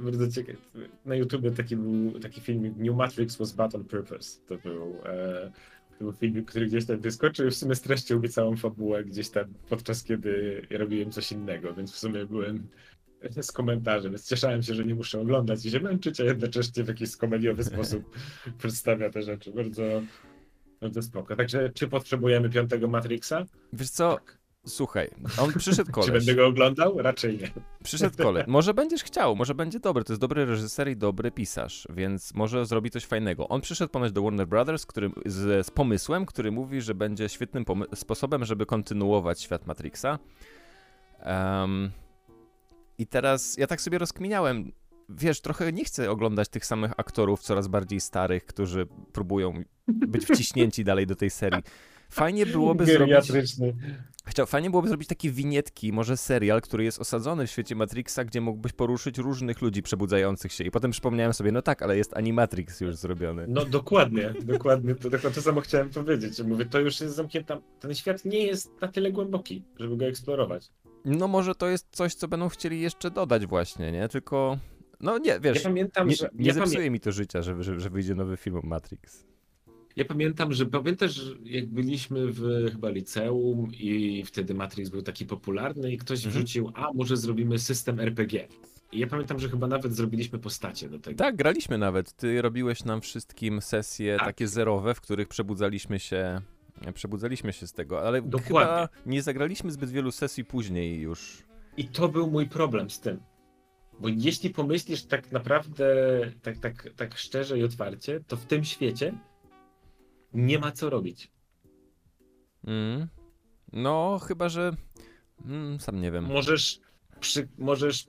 bardzo ciekawy. Na YouTubie taki był taki filmik New Matrix was bad on purpose. To był, e, to był filmik, który gdzieś tam wyskoczył i w sumie streścił mi całą fabułę gdzieś tam podczas kiedy ja robiłem coś innego, więc w sumie byłem z komentarzem, więc cieszałem się, że nie muszę oglądać i się męczyć, a jednocześnie w jakiś komediowy sposób przedstawia te rzeczy. Bardzo, bardzo spoko. Także czy potrzebujemy piątego Matrixa? Wiesz co, Tak. słuchaj, on przyszedł Czy koleś. będę go oglądał? Raczej nie. Przyszedł koleś. Może będziesz chciał, może będzie dobry. To jest dobry reżyser i dobry pisarz, więc może zrobi coś fajnego. On przyszedł ponoć do Warner Brothers który, z, z pomysłem, który mówi, że będzie świetnym sposobem, żeby kontynuować świat Matrixa. Em, I teraz ja tak sobie rozkminiałem. Wiesz, trochę nie chcę oglądać tych samych aktorów coraz bardziej starych, którzy próbują być wciśnięci dalej do tej serii. Fajnie byłoby zrobić. Chciał, fajnie byłoby zrobić takie winietki, może serial, który jest osadzony w świecie Matrixa, gdzie mógłbyś poruszyć różnych ludzi przebudzających się. I potem przypomniałem sobie, no tak, ale jest Animatrix już zrobiony. No dokładnie, dokładnie. To, dokładnie to samo chciałem powiedzieć. Mówię, to już jest zamknięta. Ten świat nie jest na tyle głęboki, żeby go eksplorować. No może to jest coś, co będą chcieli jeszcze dodać właśnie, nie? Tylko, no nie, wiesz, Ja pamiętam, nie, że. nie ja, zepsuje pamię... mi to życia, że, że, że wyjdzie nowy film Matrix. ja pamiętam, że pamiętasz, że jak byliśmy w chyba liceum i wtedy Matrix był taki popularny i ktoś Mhm. wrzucił, a może zrobimy system RPG. I ja pamiętam, że chyba nawet zrobiliśmy postacie do tego. Tak, graliśmy nawet. Ty robiłeś nam wszystkim sesje Tak. takie zerowe, w których przebudzaliśmy się przebudzaliśmy się z tego, ale chyba Dokładnie. nie zagraliśmy zbyt wielu sesji później już. I to był mój problem z tym. Bo jeśli pomyślisz tak naprawdę, tak, tak, tak szczerze i otwarcie, to w tym świecie nie ma co robić. Mm. No, chyba że. Mm, sam nie wiem. Możesz, przy, możesz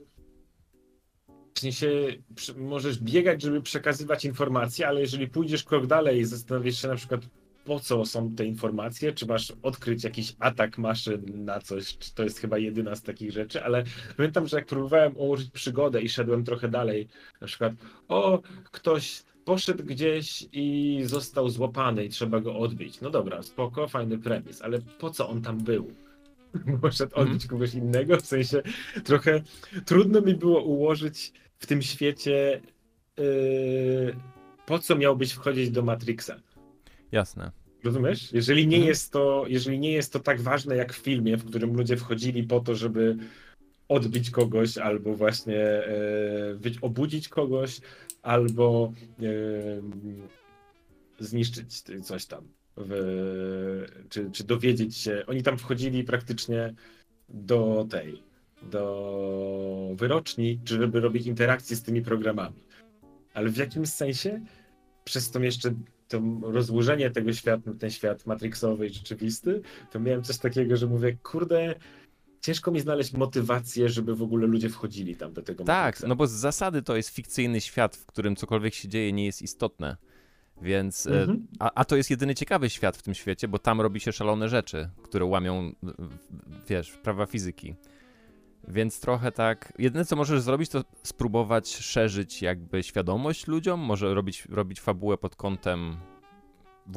w sensie, przy, możesz biegać, żeby przekazywać informacje, ale jeżeli pójdziesz krok dalej i zastanowisz się na przykład, po co są te informacje, czy masz odkryć jakiś atak maszyn na coś, czy to jest chyba jedyna z takich rzeczy, ale pamiętam, że jak próbowałem ułożyć przygodę i szedłem trochę dalej, na przykład, o, ktoś poszedł gdzieś i został złapany i trzeba go odbić. No dobra, spoko, fajny premis, ale po co on tam był? Poszedł odbić kogoś innego, w sensie trochę trudno mi było ułożyć w tym świecie, yy, po co miałbyś wchodzić do Matrixa. Jasne. Rozumiesz? Jeżeli nie, Mhm. jest to, jeżeli nie jest to tak ważne jak w filmie, w którym ludzie wchodzili po to, żeby odbić kogoś, albo właśnie e, obudzić kogoś, albo e, zniszczyć coś tam. W, czy, czy dowiedzieć się. Oni tam wchodzili praktycznie do tej, do wyroczni, żeby robić interakcje z tymi programami. Ale w jakimś sensie przez to jeszcze to rozłożenie tego świata, ten świat matrixowy i rzeczywisty, to miałem coś takiego, że mówię, kurde, ciężko mi znaleźć motywację, żeby w ogóle ludzie wchodzili tam do tego Tak, Matrixa. no bo z zasady to jest fikcyjny świat, w którym cokolwiek się dzieje nie jest istotne. Więc. e, Mhm. A, a to jest jedyny ciekawy świat w tym świecie, bo tam robi się szalone rzeczy, które łamią, wiesz, prawa fizyki. Więc trochę tak. Jedyne co możesz zrobić, to spróbować szerzyć jakby świadomość ludziom, może robić, robić fabułę pod kątem.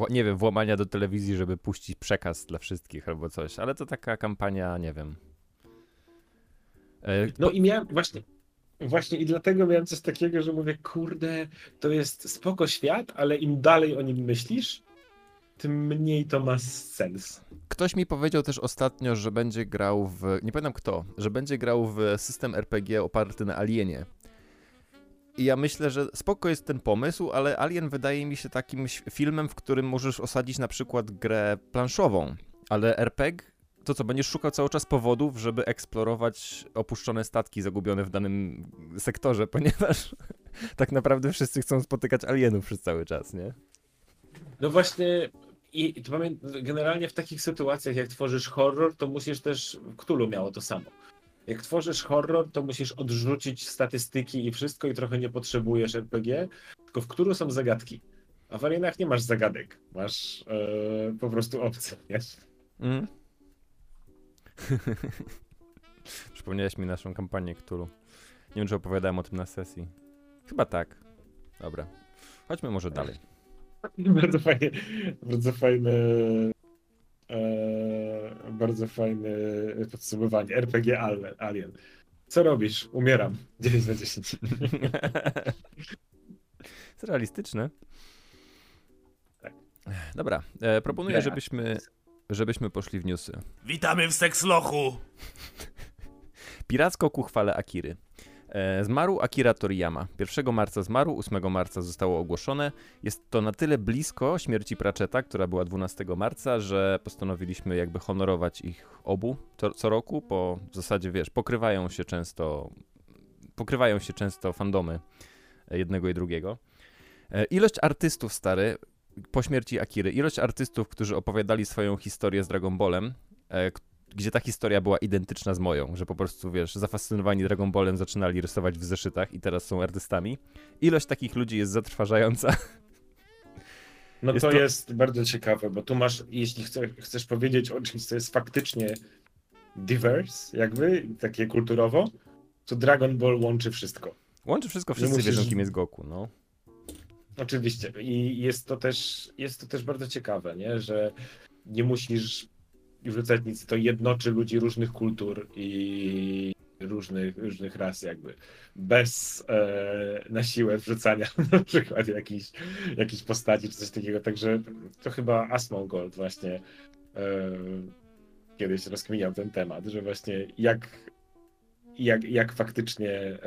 Nie wiem, włamania do telewizji, żeby puścić przekaz dla wszystkich albo coś, ale to taka kampania, nie wiem. E, No i miałem właśnie, właśnie i dlatego miałem coś takiego, że mówię, kurde, to jest spoko świat, ale im dalej o nim myślisz, tym mniej to ma sens. Ktoś mi powiedział też ostatnio, że będzie grał w. Nie pamiętam kto, że będzie grał w system RPG oparty na Alienie. I ja myślę, że spoko jest ten pomysł, ale Alien wydaje mi się takim filmem, w którym możesz osadzić na przykład grę planszową, ale RPG to co, będziesz szukał cały czas powodów, żeby eksplorować opuszczone statki zagubione w danym sektorze, ponieważ tak naprawdę wszyscy chcą spotykać alienów przez cały czas, nie? No właśnie, i generalnie w takich sytuacjach, jak tworzysz horror, to musisz też, Cthulhu miało to samo. Jak tworzysz horror, to musisz odrzucić statystyki i wszystko i trochę nie potrzebujesz RPG, tylko w Cthulhu są zagadki. A w Alienach nie masz zagadek, masz e, po prostu opcje, nie? Mm. Przypomniałeś mi naszą kampanię Cthulhu. Nie wiem, czy opowiadałem o tym na sesji. Chyba tak. Dobra. Chodźmy może dalej. Bardzo fajnie, bardzo fajne, e, bardzo fajne podsumowanie. RPG Alien. Co robisz? Umieram. 9 na 10. Jest realistyczne. Tak. Dobra, e, proponuję, żebyśmy, żebyśmy poszli w newsy. Witamy w sekslochu! Piracko ku chwale Akiry. E, Zmarł Akira Toriyama. 1 marca zmarł, 8 marca zostało ogłoszone. Jest to na tyle blisko śmierci Pratchetta, która była 12 marca, że postanowiliśmy jakby honorować ich obu co, co roku, bo w zasadzie, wiesz, pokrywają się często pokrywają się często fandomy jednego i drugiego. E, Ilość artystów, stary, po śmierci Akiry, ilość artystów, którzy opowiadali swoją historię z Dragon Ballem, e, gdzie ta historia była identyczna z moją, że po prostu, wiesz, zafascynowani Dragon Ballem zaczynali rysować w zeszytach i teraz są artystami. Ilość takich ludzi jest zatrważająca. No Jest to, to- jest bardzo ciekawe, bo tu masz, jeśli chce, chcesz powiedzieć o czymś, co jest faktycznie diverse, jakby, takie kulturowo, to Dragon Ball łączy wszystko. Łączy wszystko, wszyscy musisz- wiedzą, kim jest Goku, no. Oczywiście. I jest to też, jest to też bardzo ciekawe, nie? że nie musisz wrzucać nic, to jednoczy ludzi różnych kultur i różnych, różnych ras jakby. Bez e, na siłę wrzucania na przykład jakiejś, jakiejś postaci czy coś takiego. Także to chyba Asmongold właśnie e, kiedyś rozkminiał ten temat, że właśnie jak, jak, jak faktycznie e,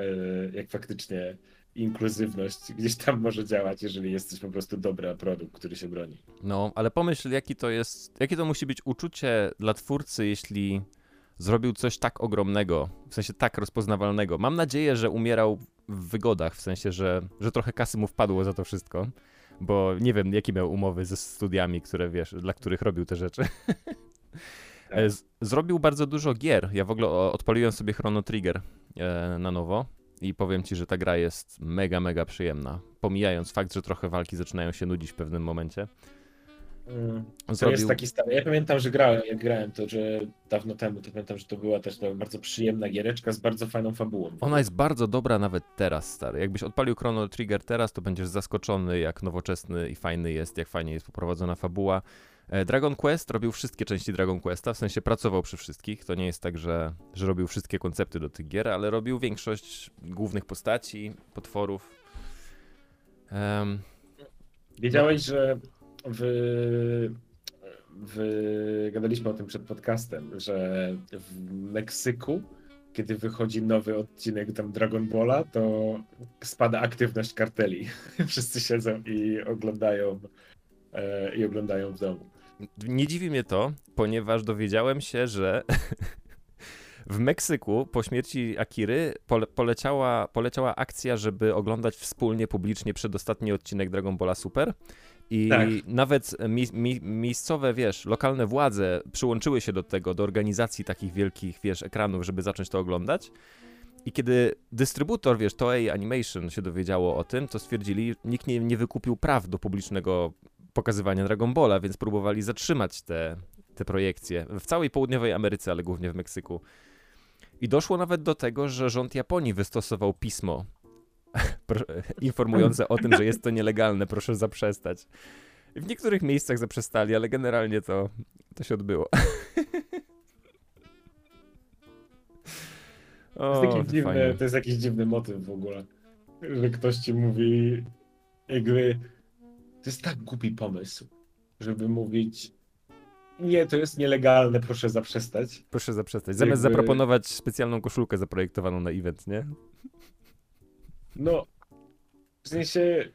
jak faktycznie inkluzywność gdzieś tam może działać, jeżeli jesteś po prostu dobry produkt, który się broni. No, ale pomyśl, jaki to jest, jakie to musi być uczucie dla twórcy, jeśli zrobił coś tak ogromnego, w sensie tak rozpoznawalnego. Mam nadzieję, że umierał w wygodach, w sensie, że, że trochę kasy mu wpadło za to wszystko, bo nie wiem, jakie miał umowy ze studiami, które wiesz, dla których robił te rzeczy. Z- Zrobił bardzo dużo gier. Ja w ogóle odpaliłem sobie Chrono Trigger e, na nowo i powiem ci, że ta gra jest mega, mega przyjemna. Pomijając fakt, że trochę walki zaczynają się nudzić w pewnym momencie. Mm. To Zrobił... jest taki stary. Ja pamiętam, że grałem, jak grałem to, że dawno temu, to pamiętam, że to była też no, bardzo przyjemna giereczka z bardzo fajną fabułą. Ona jest bardzo dobra nawet teraz, stary. Jakbyś odpalił Chrono Trigger teraz, to będziesz zaskoczony, jak nowoczesny i fajny jest, jak fajnie jest poprowadzona fabuła. E, Dragon Quest robił wszystkie części Dragon Questa, w sensie pracował przy wszystkich. To nie jest tak, że, że robił wszystkie koncepty do tych gier, ale robił większość głównych postaci, potworów. Em, Wiedziałeś, że w, w, gadaliśmy o tym przed podcastem, że w Meksyku, kiedy wychodzi nowy odcinek tam Dragon Balla, to spada aktywność karteli. Wszyscy siedzą i oglądają e, i oglądają w domu. Nie dziwi mnie to, ponieważ dowiedziałem się, że w Meksyku po śmierci Akiry pole, poleciała, poleciała akcja, żeby oglądać wspólnie, publicznie przedostatni odcinek Dragon Balla Super. I Tak. nawet mi, mi, miejscowe, wiesz, lokalne władze przyłączyły się do tego, do organizacji takich wielkich, wiesz, ekranów, żeby zacząć to oglądać. I kiedy dystrybutor, wiesz, Toei Animation się dowiedziało o tym, to stwierdzili, nikt nie, nie wykupił praw do publicznego pokazywania Dragon Balla, więc próbowali zatrzymać te, te projekcje w całej południowej Ameryce, ale głównie w Meksyku. I doszło nawet do tego, że rząd Japonii wystosował pismo informujące o tym, że jest to nielegalne, proszę zaprzestać. W niektórych miejscach zaprzestali, ale generalnie to, to się odbyło. To jest, O, dziwny, to jest jakiś dziwny motyw w ogóle, że ktoś ci mówi jakby to jest tak głupi pomysł, żeby mówić nie, to jest nielegalne, proszę zaprzestać. Proszę zaprzestać. Zamiast Jakby- zaproponować specjalną koszulkę zaprojektowaną na event, nie? No, w sensie,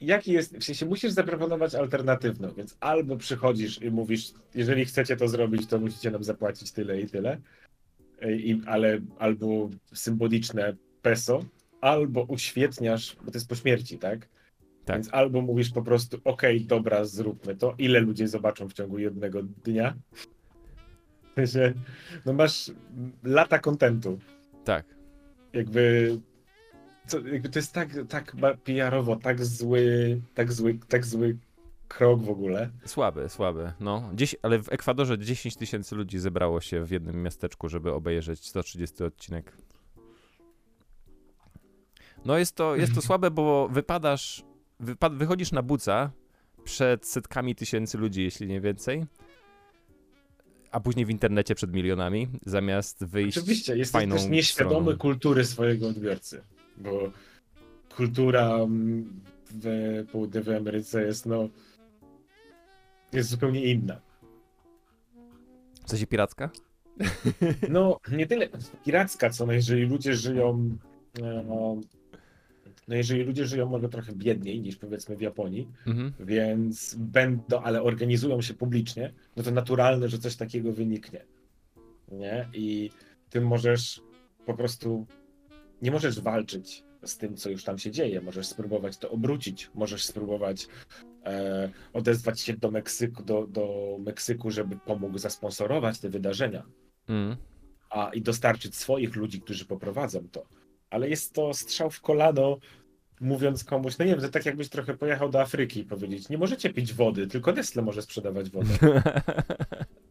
jaki jest, w sensie musisz zaproponować alternatywną, więc albo przychodzisz i mówisz, jeżeli chcecie to zrobić, to musicie nam zapłacić tyle i tyle, i, ale albo symboliczne peso, albo uświetniasz, bo to jest po śmierci, tak? Tak. Więc albo mówisz po prostu, okej, dobra, zróbmy to, ile ludzie zobaczą w ciągu jednego dnia? W sensie, no masz lata kontentu, Tak. jakby, jakby to jest tak, tak PR-owo, tak zły, tak zły, tak zły krok w ogóle. Słaby, słaby. No, ale w Ekwadorze 10 tysięcy ludzi zebrało się w jednym miasteczku, żeby obejrzeć 130 odcinek. No jest to, jest to słabe, bo wypadasz, wypad, wychodzisz na buca przed setkami tysięcy ludzi, jeśli nie więcej, a później w internecie przed milionami, zamiast wyjść Oczywiście, jesteś fajną też nieświadomy stroną. kultury swojego odbiorcy, bo kultura mm, w południowej Ameryce jest no jest zupełnie inna. W sensie piracka? No, nie tyle piracka, co no, jeżeli ludzie żyją no, no jeżeli ludzie żyją może trochę biedniej niż powiedzmy w Japonii, Mhm. więc będą, ale organizują się publicznie, no to naturalne, że coś takiego wyniknie. Nie? I ty możesz po prostu nie możesz walczyć z tym, co już tam się dzieje. Możesz spróbować to obrócić, możesz spróbować e, odezwać się do Meksyku, do, do Meksyku, żeby pomógł zasponsorować te wydarzenia Mm. a, i dostarczyć swoich ludzi, którzy poprowadzą to. Ale jest to strzał w kolano, mówiąc komuś, no nie wiem, to tak jakbyś trochę pojechał do Afryki i powiedzieć, nie możecie pić wody, tylko Nestle może sprzedawać wodę.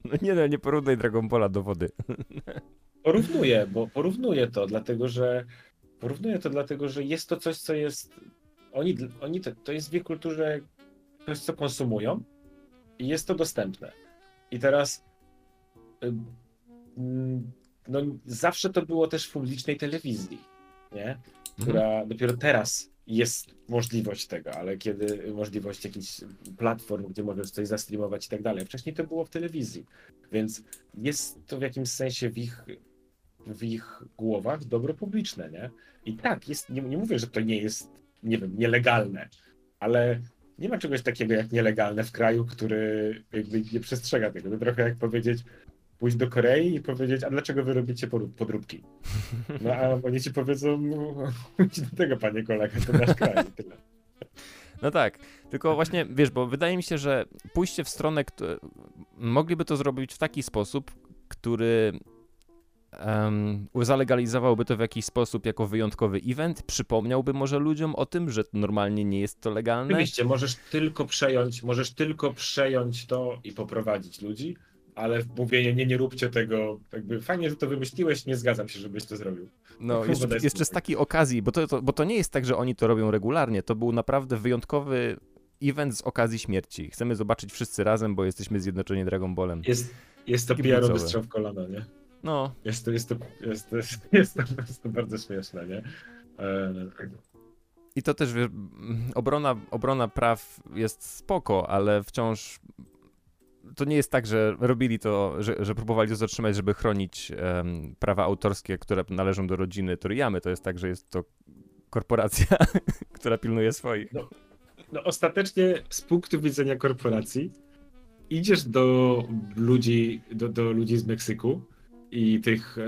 no nie no, nie porównaj Dragon Balla do wody. Porównuję, bo porównuję to, dlatego że porównuję to dlatego, że jest to coś, co jest oni, oni to, to jest w ich kulturze coś, co konsumują i jest to dostępne. I teraz no, zawsze to było też w publicznej telewizji, nie? Mhm. która dopiero teraz jest możliwość tego, ale kiedy możliwość jakichś platform, gdzie możesz coś zastreamować i tak dalej. Wcześniej to było w telewizji, więc jest to w jakimś sensie w ich, w ich głowach dobro publiczne, nie? I tak, jest, nie, nie mówię, że to nie jest, nie wiem, nielegalne, ale nie ma czegoś takiego jak nielegalne w kraju, który jakby nie przestrzega tego. To trochę jak powiedzieć, pójść do Korei i powiedzieć, a dlaczego wy robicie podróbki? No a oni ci powiedzą, no, idź do tego panie kolega, to nasz kraj tyle. No tak, tylko właśnie, wiesz, bo wydaje mi się, że pójście w stronę, mogliby to zrobić w taki sposób, który um, zalegalizowałby to w jakiś sposób jako wyjątkowy event, przypomniałby może ludziom o tym, że normalnie nie jest to legalne. Oczywiście, możesz tylko przejąć, możesz tylko przejąć to i poprowadzić ludzi, ale w mówienie nie, nie róbcie tego, jakby fajnie, że to wymyśliłeś, nie zgadzam się, żebyś to zrobił. No, jeszcze, jeszcze z takiej okazji, bo to, to, bo to nie jest tak, że oni to robią regularnie, to był naprawdę wyjątkowy event z okazji śmierci. Chcemy zobaczyć wszyscy razem, bo jesteśmy zjednoczeni Dragon Ballem. Jest, jest to. PR-owy w kolano, nie? No, Jest to, jest to, jest to, jest to, jest to, jest to bardzo śmieszne, nie? E, I to też wiesz, obrona, obrona praw jest spoko, ale wciąż to nie jest tak, że robili to, że, że próbowali to zatrzymać, żeby chronić em, prawa autorskie, które należą do rodziny Toriyamy. To jest tak, że jest to korporacja, która pilnuje swoich. No ostatecznie z punktu widzenia korporacji idziesz do ludzi, do, do ludzi z Meksyku i tych e,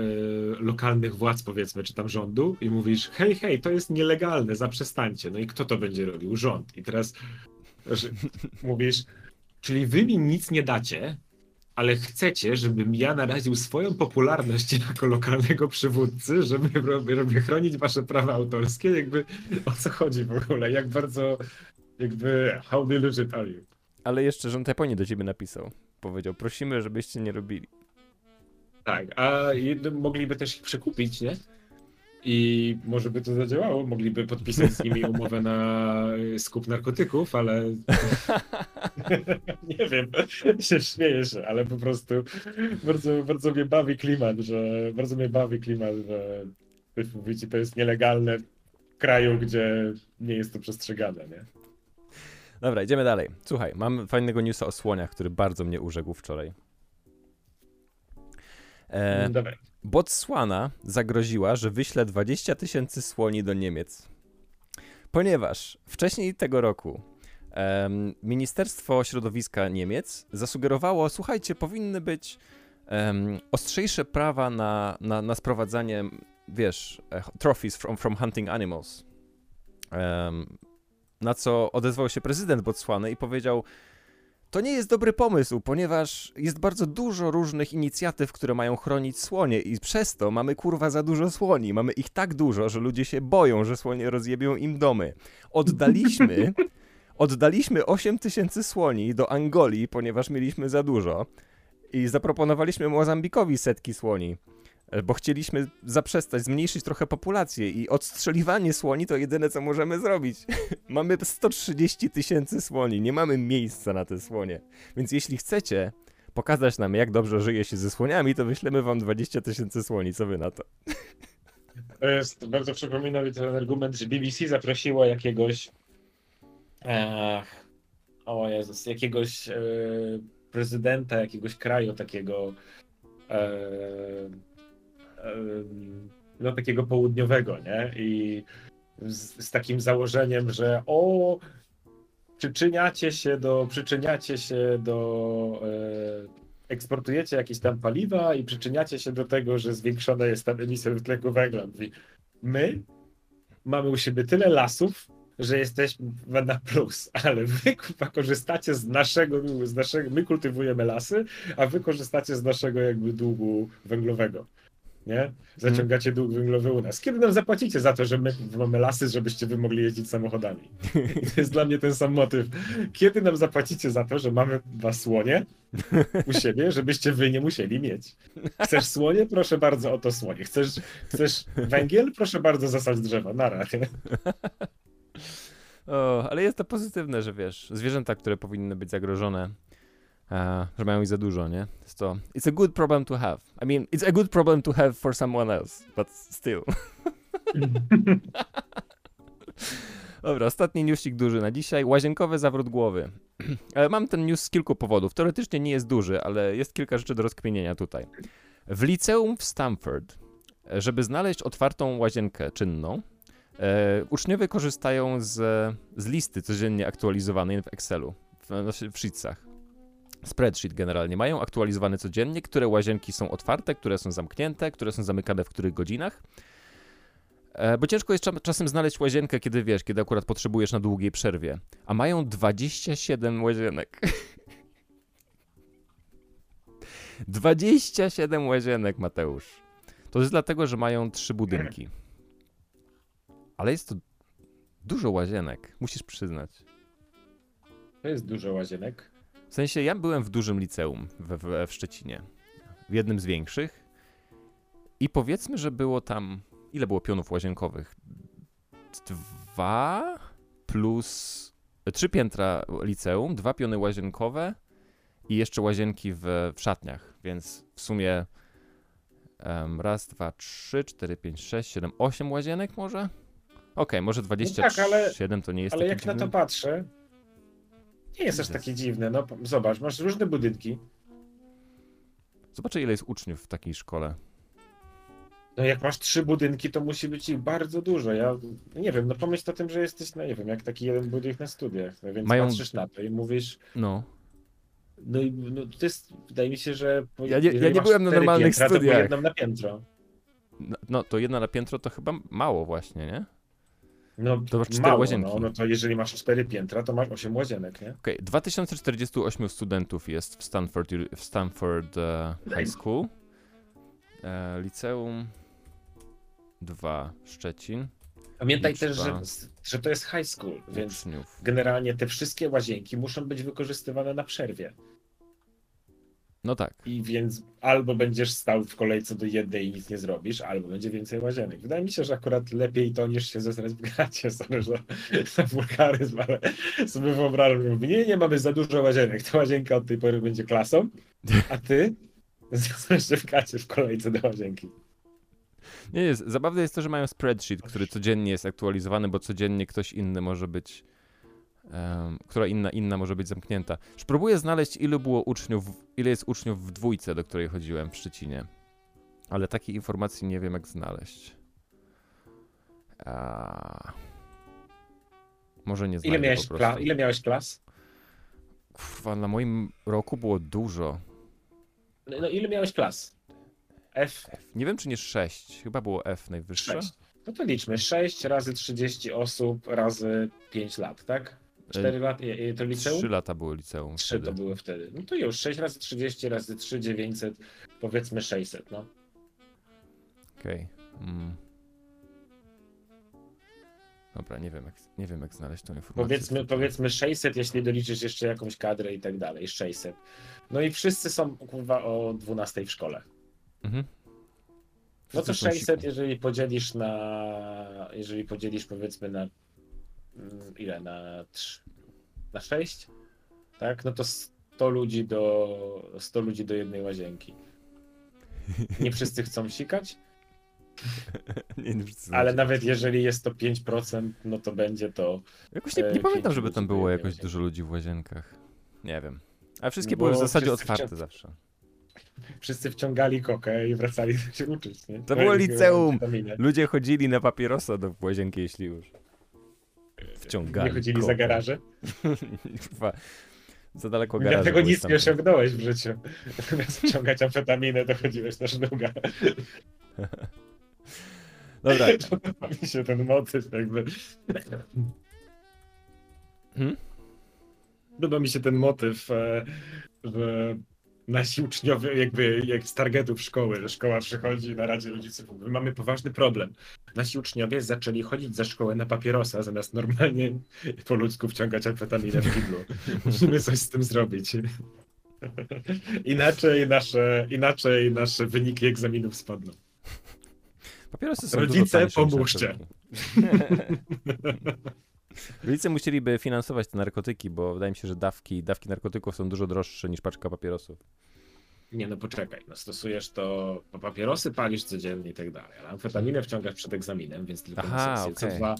lokalnych władz powiedzmy, czy tam rządu i mówisz, hej, hej, to jest nielegalne, zaprzestańcie. No i kto to będzie robił? Rząd. I teraz mówisz, czyli wy mi nic nie dacie, ale chcecie, żebym ja naraził swoją popularność jako lokalnego przywódcy, żeby robię, chronić wasze prawa autorskie? Jakby o co chodzi w ogóle? Jak bardzo jakby how legit are you? Ale jeszcze rząd Japonii do ciebie napisał. Powiedział, prosimy, żebyście nie robili. Tak, a mogliby też ich przekupić, nie? I może by to zadziałało, mogliby podpisać z nimi umowę na y, skup narkotyków, ale nie wiem, się śmieję się, ale po prostu bardzo, bardzo mnie bawi klimat, że bardzo mnie bawi klimat, że mówicie, to jest nielegalne w kraju, gdzie nie jest to przestrzegane, nie? Dobra, idziemy dalej. Słuchaj, mam fajnego newsa o słoniach, który bardzo mnie urzekł wczoraj. E, Dawaj. Botswana zagroziła, że wyśle 20 tysięcy słoni do Niemiec. Ponieważ wcześniej tego roku Ministerstwo Środowiska Niemiec zasugerowało, słuchajcie, powinny być ostrzejsze prawa na, na, na sprowadzanie, wiesz, e, trophies from, from hunting animals. Na co odezwał się prezydent Botswany i powiedział, to nie jest dobry pomysł, ponieważ jest bardzo dużo różnych inicjatyw, które mają chronić słonie i przez to mamy kurwa za dużo słoni. Mamy ich tak dużo, że ludzie się boją, że słonie rozjebią im domy. Oddaliśmy, oddaliśmy 8 tysięcy słoni do Angolii, ponieważ mieliśmy za dużo i zaproponowaliśmy Mozambikowi setki słoni. E, bo chcieliśmy zaprzestać, zmniejszyć trochę populację i odstrzeliwanie słoni to jedyne, co możemy zrobić. mamy 130 tysięcy słoni, nie mamy miejsca na te słonie. Więc jeśli chcecie pokazać nam, jak dobrze żyje się ze słoniami, to wyślemy wam 20 tysięcy słoni. Co wy na to? To jest, bardzo przypomina mi ten argument, że BBC zaprosiło jakiegoś Ech, o Jezus, jakiegoś e, prezydenta jakiegoś kraju takiego e, no takiego południowego, nie? I z, z takim założeniem, że o przyczyniacie się do przyczyniacie się do e, eksportujecie jakieś tam paliwa i przyczyniacie się do tego, że zwiększona jest tam emisja dwutlenku węgla. Mówi, my mamy u siebie tyle lasów, że jesteśmy na plus, ale wy kurwa, korzystacie z naszego, z naszego, my kultywujemy lasy, a wy korzystacie z naszego jakby długu węglowego. Nie? Zaciągacie dług węglowy u nas. Kiedy nam zapłacicie za to, że my mamy lasy, żebyście wy mogli jeździć samochodami? To jest dla mnie ten sam motyw. Kiedy nam zapłacicie za to, że mamy was słonie u siebie, żebyście wy nie musieli mieć? Chcesz słonie? Proszę bardzo, oto słonie. Chcesz, chcesz węgiel? Proszę bardzo, zasadź drzewa. Nara. O, ale jest to pozytywne, że wiesz, zwierzęta, które powinny być zagrożone, e, że mają ich za dużo, nie? To, it's a good problem to have. I mean, it's a good problem to have for someone else, but still. Dobra, ostatni newsik duży na dzisiaj. Łazienkowy zawrót głowy. Ale Mam ten news z kilku powodów. Teoretycznie nie jest duży, ale jest kilka rzeczy do rozkminienia tutaj. W liceum w Stamford, e, żeby znaleźć otwartą łazienkę czynną, E, uczniowie korzystają z, z listy codziennie aktualizowanej w Excelu, w, znaczy w Sheetsach. Spreadsheet generalnie mają aktualizowany codziennie, które łazienki są otwarte, które są zamknięte, które są zamykane w których godzinach. E, bo ciężko jest cza- czasem znaleźć łazienkę, kiedy wiesz, kiedy akurat potrzebujesz na długiej przerwie. A mają 27 łazienek. 27 łazienek, Mateusz. To jest dlatego, że mają trzy budynki. Ale jest to dużo łazienek, musisz przyznać. To jest dużo łazienek. W sensie, ja byłem w dużym liceum w, w, w Szczecinie, w jednym z większych i powiedzmy, że było tam, ile było pionów łazienkowych? Dwa plus, trzy piętra liceum, dwa piony łazienkowe i jeszcze łazienki w, w szatniach, więc w sumie um, raz, dwa, trzy, cztery, pięć, sześć, siedem, osiem łazienek może? Okej, może 27 ale- to nie jest Ale jak dziwny. na to patrzę, nie jest aż takie dziwne. No zobacz, masz różne budynki. Zobaczę, ile jest uczniów w takiej szkole. No jak masz trzy budynki, to musi być ich bardzo dużo. Ja nie wiem, no pomyśl o tym, że jesteś, no nie wiem, jak taki jeden budynek na studiach. No więc Mają- patrzysz na to i mówisz, No. no i no, to jest, wydaje mi się, że... po- Ja nie- ja nie byłem na normalnych piętra, To studiach. po jedną na piętro. No, no, to jedna na piętro to chyba mało właśnie, nie? No, To masz mało, łazienki. No, no to jeżeli masz cztery piętra, to masz osiem łazienek, nie? Okej, 2048 studentów jest w Stanford, w Stanford e, High School. E, liceum 2 Szczecin. Pamiętaj Liczba. też, że, że to jest high school, więc Uczniów. generalnie te wszystkie łazienki muszą być wykorzystywane na przerwie. No tak. I więc albo będziesz stał w kolejce do jednej i nic nie zrobisz, albo będzie więcej łazienek. Wydaje mi się, że akurat lepiej to niż się zesrać w gracie, sorry za, za wulgaryzm, ale sobie wyobrażam, że nie, nie, mamy za dużo łazienek. Ta łazienka od tej pory będzie klasą, a ty zesrasz się w gacie w kolejce do łazienki. Nie jest. Zabawne jest to, że mają spreadsheet, który codziennie jest aktualizowany, bo codziennie ktoś inny może być. Która inna, inna może być zamknięta. Już próbuję znaleźć, ilu było uczniów, ile jest uczniów w dwójce, do której chodziłem w Szczecinie. Ale takiej informacji nie wiem, jak znaleźć. A... Może nie znajdę Ile miałeś, kla- ile miałeś klas? Kurwa, na moim roku było dużo. No, no ile miałeś klas? F F. Nie wiem, czy nie 6. Chyba było F najwyższe. 6. No to liczmy. 6 razy 30 osób razy 5 lat, tak? 4 lat, i- i to liceum? 3 lata było liceum. 3 wtedy. to były wtedy. No to już 6 razy 30 razy 3 900, powiedzmy 600, no. Okej. Mm. Dobra, nie wiem, jak, nie wiem jak znaleźć tą informację. Powiedzmy, powiedzmy 600, jeśli doliczysz jeszcze jakąś kadrę i tak dalej, 600. No i wszyscy są kurwa o 12 w szkole. Mhm. No to Wszyscy są 600, siku. jeżeli podzielisz na. Jeżeli podzielisz powiedzmy na. Ile? Na 3. Na 6? Tak? No to 100 ludzi do. 100 ludzi do jednej łazienki. Nie wszyscy chcą sikać, Nie, nie wszyscy ale nawet jeżeli jest to 5%, no to będzie to. Jakoś nie, e, nie pamiętam, żeby tam było jakoś łazienki. dużo ludzi w łazienkach. Nie wiem. A wszystkie Bo były w zasadzie otwarte wciąż- zawsze. Wszyscy wciągali kokę i wracali się uczyć. Nie? To było liceum. Ludzie chodzili na papierosa do łazienki, jeśli już. Wciągali Nie chodzili za garaże. Za daleko garaże Dlatego nic nie osiągnąłeś w życiu. Zamiast wciągać amfetaminę, dochodziłeś na szluga. Dobra, Podoba mi się ten motyw jakby. Hmm? Podoba mi się ten motyw, że nasi uczniowie jakby jak z targetów szkoły, że szkoła przychodzi na Radzie Rodziców, mówi, mamy poważny problem. Nasi uczniowie zaczęli chodzić za szkołę na papierosa, zamiast normalnie po ludzku wciągać amfetaminę w kiblu. Musimy coś z tym zrobić. Inaczej nasze, inaczej nasze wyniki egzaminów spadną. papierosy są Rodzice, pomóżcie. Rodzice musieliby finansować te narkotyki, bo wydaje mi się, że dawki, dawki narkotyków są dużo droższe niż paczka papierosów. Nie no poczekaj, no stosujesz to, bo papierosy palisz codziennie i tak dalej, ale amfetaminę wciągasz przed egzaminem, więc tylko Aha, sesję. Co dwa,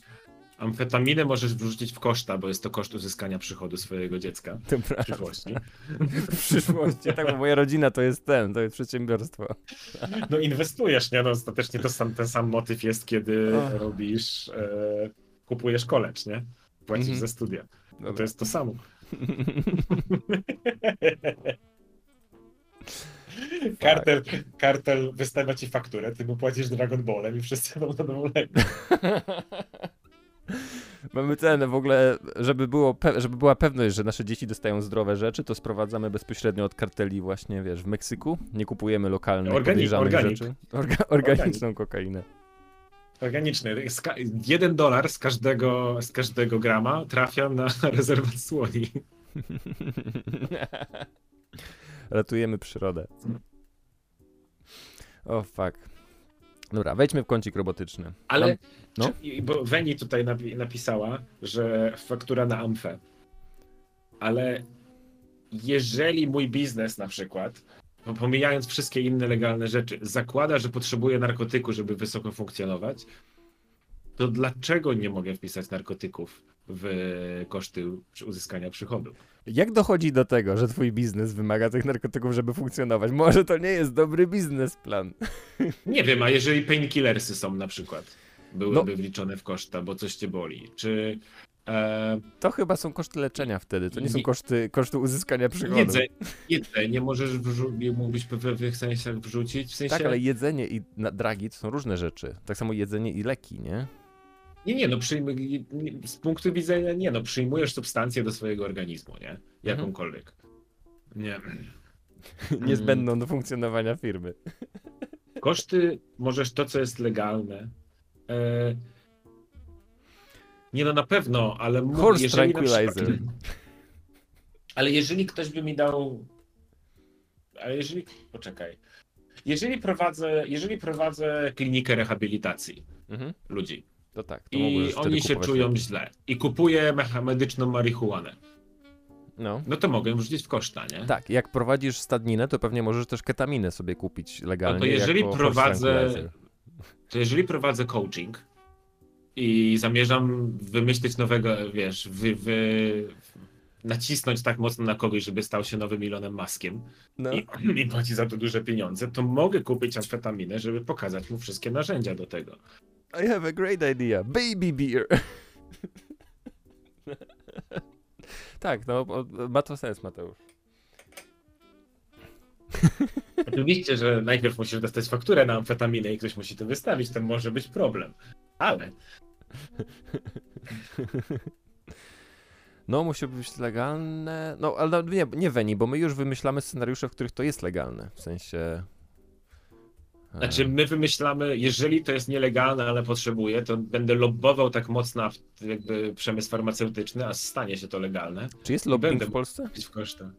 amfetaminę możesz wrzucić w koszta, bo jest to koszt uzyskania przychodu swojego dziecka w przyszłości. W przyszłości, tak, bo moja rodzina to jest ten, to jest przedsiębiorstwo. No inwestujesz, nie? No ostatecznie to sam, ten sam motyw jest, kiedy Och. robisz, e, kupujesz kolecz, nie? Płacisz Mhm. za studia. No to jest to samo. Kartel, kartel wystawia ci fakturę, ty mu płacisz Dragon Ballem i wszyscy będą zadowoleni. Mamy ten w ogóle, żeby, było żeby była pewność, że nasze dzieci dostają zdrowe rzeczy, to sprowadzamy bezpośrednio od karteli właśnie, wiesz, w Meksyku. Nie kupujemy lokalnych, Organik, podejrzanych organik. rzeczy. Orga- organiczną kokainę. Organiczny. Jeden dolar z każdego, z każdego grama trafia na rezerwat słoni. Ratujemy przyrodę. O fuck. Dobra, wejdźmy w kącik robotyczny. Ale, Mam- no. czy, bo Weni tutaj napi- napisała, że faktura na amfę. Ale jeżeli mój biznes na przykład, pomijając wszystkie inne legalne rzeczy, zakłada, że potrzebuję narkotyku, żeby wysoko funkcjonować, to dlaczego nie mogę wpisać narkotyków w koszty uzyskania przychodu? Jak dochodzi do tego, że twój biznes wymaga tych narkotyków, żeby funkcjonować? Może to nie jest dobry biznesplan. Nie wiem, a jeżeli painkillersy są na przykład, byłyby No. wliczone w koszta, bo coś cię boli, czy e, To chyba są koszty leczenia wtedy, to nie są Nie- koszty, koszty uzyskania przychodu. jedzenie, jedzenie możesz wrzu- mógłbyś w pewnych sensach wrzucić, w sensie... Tak, ale jedzenie i dragi to są różne rzeczy. Tak samo jedzenie i leki, nie? Nie, nie, no przyjmuj, nie, z punktu widzenia nie, no przyjmujesz substancję do swojego organizmu, nie? Jakąkolwiek. Nie. Niezbędną do funkcjonowania firmy. Koszty możesz to, co jest legalne. E, nie no, na pewno, ale mówię, Horse jeżeli tranquilizer. przykład, Ale jeżeli ktoś by mi dał. Ale jeżeli. Poczekaj. Jeżeli prowadzę, jeżeli prowadzę klinikę rehabilitacji Mhm. ludzi To tak, to i oni się czują źle i kupuję mecha- medyczną marihuanę, No. no to mogę wrzucić w koszta, nie? Tak, jak prowadzisz stadninę, to pewnie możesz też ketaminę sobie kupić legalnie. No to jeżeli prowadzę-. To jeżeli prowadzę coaching i zamierzam wymyślić nowego, wiesz, wy, wy, nacisnąć tak mocno na kogoś, żeby stał się nowym Elonem Maskiem No. i, i płaci za to duże pieniądze, to mogę kupić amfetaminę, żeby pokazać mu wszystkie narzędzia do tego. I have a great idea. Baby beer. tak, no ma to sens, Mateusz. Oczywiście, że najpierw musisz dostać fakturę na amfetaminę i ktoś musi to wystawić, to może być problem. Ale No, musi być legalne. No, ale nie, nie Weni, bo my już wymyślamy scenariusze, w których to jest legalne. W sensie. e, Znaczy, my wymyślamy, jeżeli to jest nielegalne, ale potrzebuję, to będę lobbował tak mocno w jakby przemysł farmaceutyczny, a stanie się to legalne. Czy jest lobbying będę w Polsce? w koszta.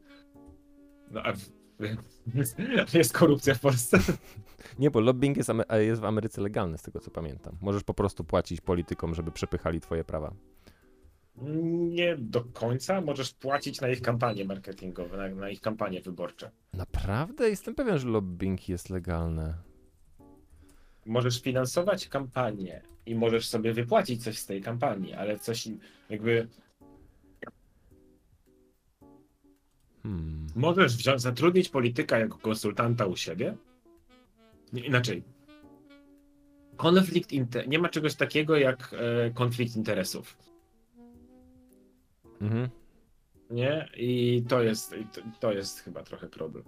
No a w, Jest korupcja w Polsce. Nie, bo lobbying jest, jest w Ameryce legalny, z tego co pamiętam. Możesz po prostu płacić politykom, żeby przepychali twoje prawa. Nie do końca. Możesz płacić na ich kampanie marketingowe, na, na ich kampanie wyborcze. Naprawdę? Jestem pewien, że lobbying jest legalny. Możesz finansować kampanię i możesz sobie wypłacić coś z tej kampanii, ale coś jakby Hmm. możesz wziąć, zatrudnić polityka jako konsultanta u siebie. Nie, inaczej. Konflikt inter... Nie ma czegoś takiego jak e, konflikt interesów. Mhm. Nie? I to jest, to, to jest chyba trochę problem.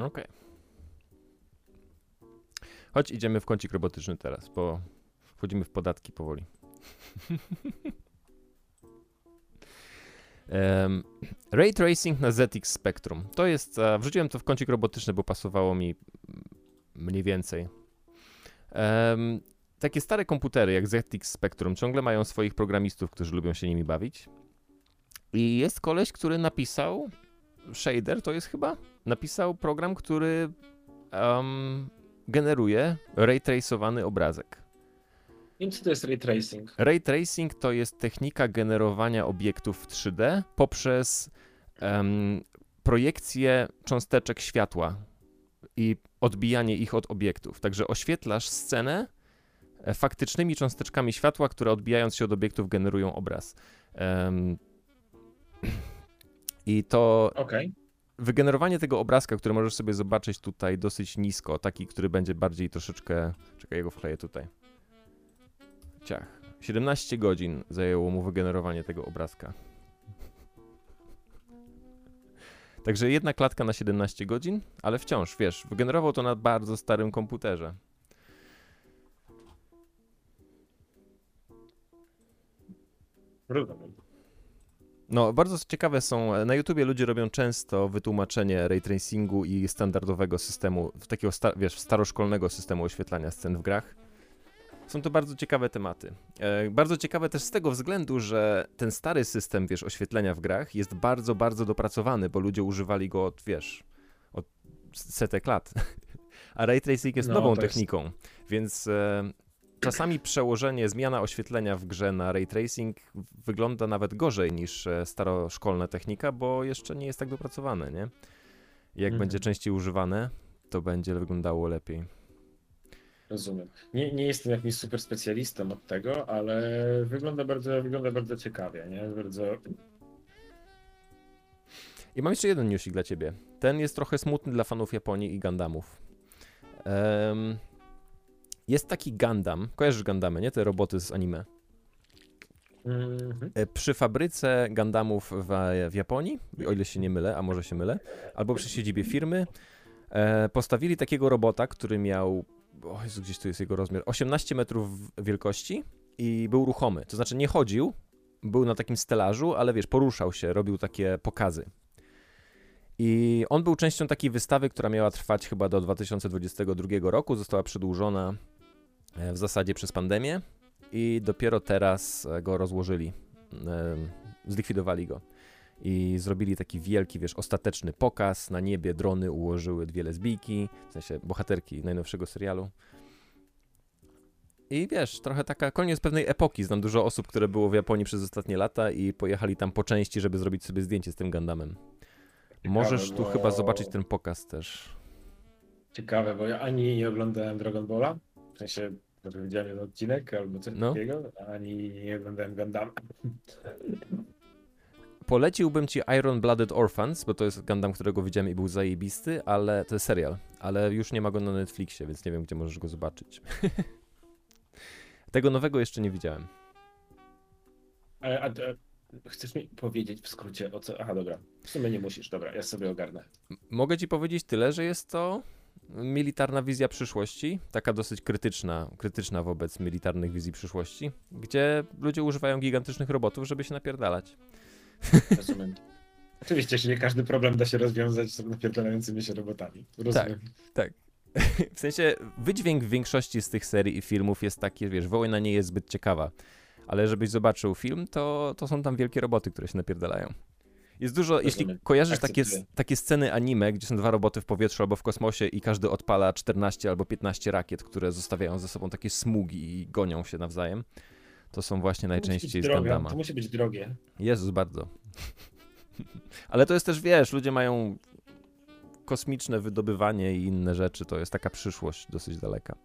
Okej. Chodź, idziemy w kącik robotyczny teraz, bo wchodzimy w podatki powoli. Em, Ray Tracing na ZX Spectrum. To jest, e, wrzuciłem to w kącik robotyczny, bo pasowało mi mniej więcej. Em, takie stare komputery jak ZX Spectrum ciągle mają swoich programistów, którzy lubią się nimi bawić. I jest koleś, który napisał shader, to jest chyba? Napisał program, który em, generuje ray tracowany obrazek. Wiem, co to jest ray tracing. Ray tracing to jest technika generowania obiektów w 3D poprzez em, projekcję cząsteczek światła i odbijanie ich od obiektów. Także oświetlasz scenę e, faktycznymi cząsteczkami światła, które odbijając się od obiektów generują obraz. Em, I to Okej. wygenerowanie tego obrazka, który możesz sobie zobaczyć tutaj dosyć nisko, taki, który będzie bardziej troszeczkę. Czekaj, ja go wkleję tutaj. Ciach. 17 godzin zajęło mu wygenerowanie tego obrazka. Także jedna klatka na 17 godzin, ale wciąż, wiesz, wygenerował to na bardzo starym komputerze. No, bardzo ciekawe są. Na YouTubie ludzie robią często wytłumaczenie ray tracingu i standardowego systemu, takiego, wiesz, staroszkolnego systemu oświetlania scen w grach. Są to bardzo ciekawe tematy. E, bardzo ciekawe też z tego względu, że ten stary system, wiesz, oświetlenia w grach jest bardzo, bardzo dopracowany, bo ludzie używali go od, wiesz, od setek lat. A ray tracing jest No, nową to jest- techniką, więc e, czasami przełożenie, zmiana oświetlenia w grze na ray tracing wygląda nawet gorzej niż e, staroszkolna technika, bo jeszcze nie jest tak dopracowane, nie? Jak Mhm. będzie częściej używane, to będzie wyglądało lepiej. Rozumiem. Nie, nie jestem jakimś super specjalistą od tego, ale wygląda bardzo, wygląda bardzo ciekawie, nie? Bardzo... I mam jeszcze jeden newsik dla ciebie. Ten jest trochę smutny dla fanów Japonii i Gundamów. Em, jest taki Gundam, kojarzysz Gundamy, nie? Te roboty z anime. Mhm. E, Przy fabryce Gundamów w, w Japonii, o ile się nie mylę, a może się mylę, albo przy siedzibie firmy, e, postawili takiego robota, który miał, o Jezu, gdzieś tu jest jego rozmiar, 18 metrów wielkości i był ruchomy. To znaczy nie chodził, był na takim stelażu, ale wiesz, poruszał się, robił takie pokazy. I on był częścią takiej wystawy, która miała trwać chyba do 2022 roku, została przedłużona e, w zasadzie przez pandemię i dopiero teraz e, go rozłożyli, em, zlikwidowali go i zrobili taki wielki, wiesz, ostateczny pokaz. Na niebie drony ułożyły dwie lesbijki, w sensie bohaterki najnowszego serialu. I wiesz, trochę taka koniec pewnej epoki. Znam dużo osób, które było w Japonii przez ostatnie lata i pojechali tam po części, żeby zrobić sobie zdjęcie z tym Gundamem. Możesz tu bo- chyba zobaczyć ten pokaz też. Ciekawe, bo ja ani nie oglądałem Dragon Balla, w sensie widziałem jeden odcinek albo coś No. takiego, ani nie oglądałem Gundam. Poleciłbym ci Iron Blooded Orphans, bo to jest Gundam, którego widziałem i był zajebisty, ale to jest serial, ale już nie ma go na Netflixie, więc nie wiem, gdzie możesz go zobaczyć. Tego nowego jeszcze nie widziałem. A, a, a chcesz mi powiedzieć w skrócie o co? Aha, dobra. W sumie nie musisz, dobra, ja sobie ogarnę. Mogę ci powiedzieć tyle, że jest to militarna wizja przyszłości, taka dosyć krytyczna, krytyczna wobec militarnych wizji przyszłości, gdzie ludzie używają gigantycznych robotów, żeby się napierdalać. Rozumiem. Oczywiście, że nie każdy problem da się rozwiązać z napierdalającymi się robotami. Rozumiem. W sensie wydźwięk w większości z tych serii i filmów jest taki, wiesz, wojna nie jest zbyt ciekawa, ale żebyś zobaczył film, to, to są tam wielkie roboty, które się napierdalają. Jest dużo, jeśli Rozumiem. kojarzysz takie, takie sceny anime, gdzie są dwa roboty w powietrzu albo w kosmosie i każdy odpala 14 albo 15 rakiet, które zostawiają ze sobą takie smugi i gonią się nawzajem, to są właśnie To najczęściej z Gundama. To musi być drogie. Jezus, bardzo. Ale to jest też, wiesz, ludzie mają kosmiczne wydobywanie i inne rzeczy, to jest taka przyszłość dosyć daleka.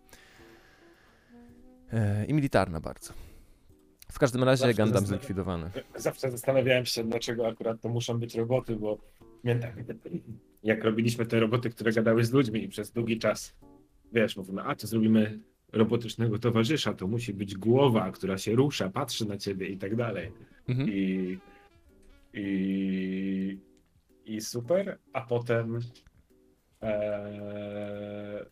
E, I militarna bardzo. W każdym razie Zawsze Gundam zlikwidowany. Zawsze zastanawiałem się, dlaczego akurat to muszą być roboty, bo jak robiliśmy te roboty, które gadały z ludźmi i przez długi czas, wiesz, mówimy, a to zrobimy robotycznego towarzysza, to musi być głowa, która się rusza, patrzy na ciebie i tak dalej. Mhm. I, i, i super, a potem e,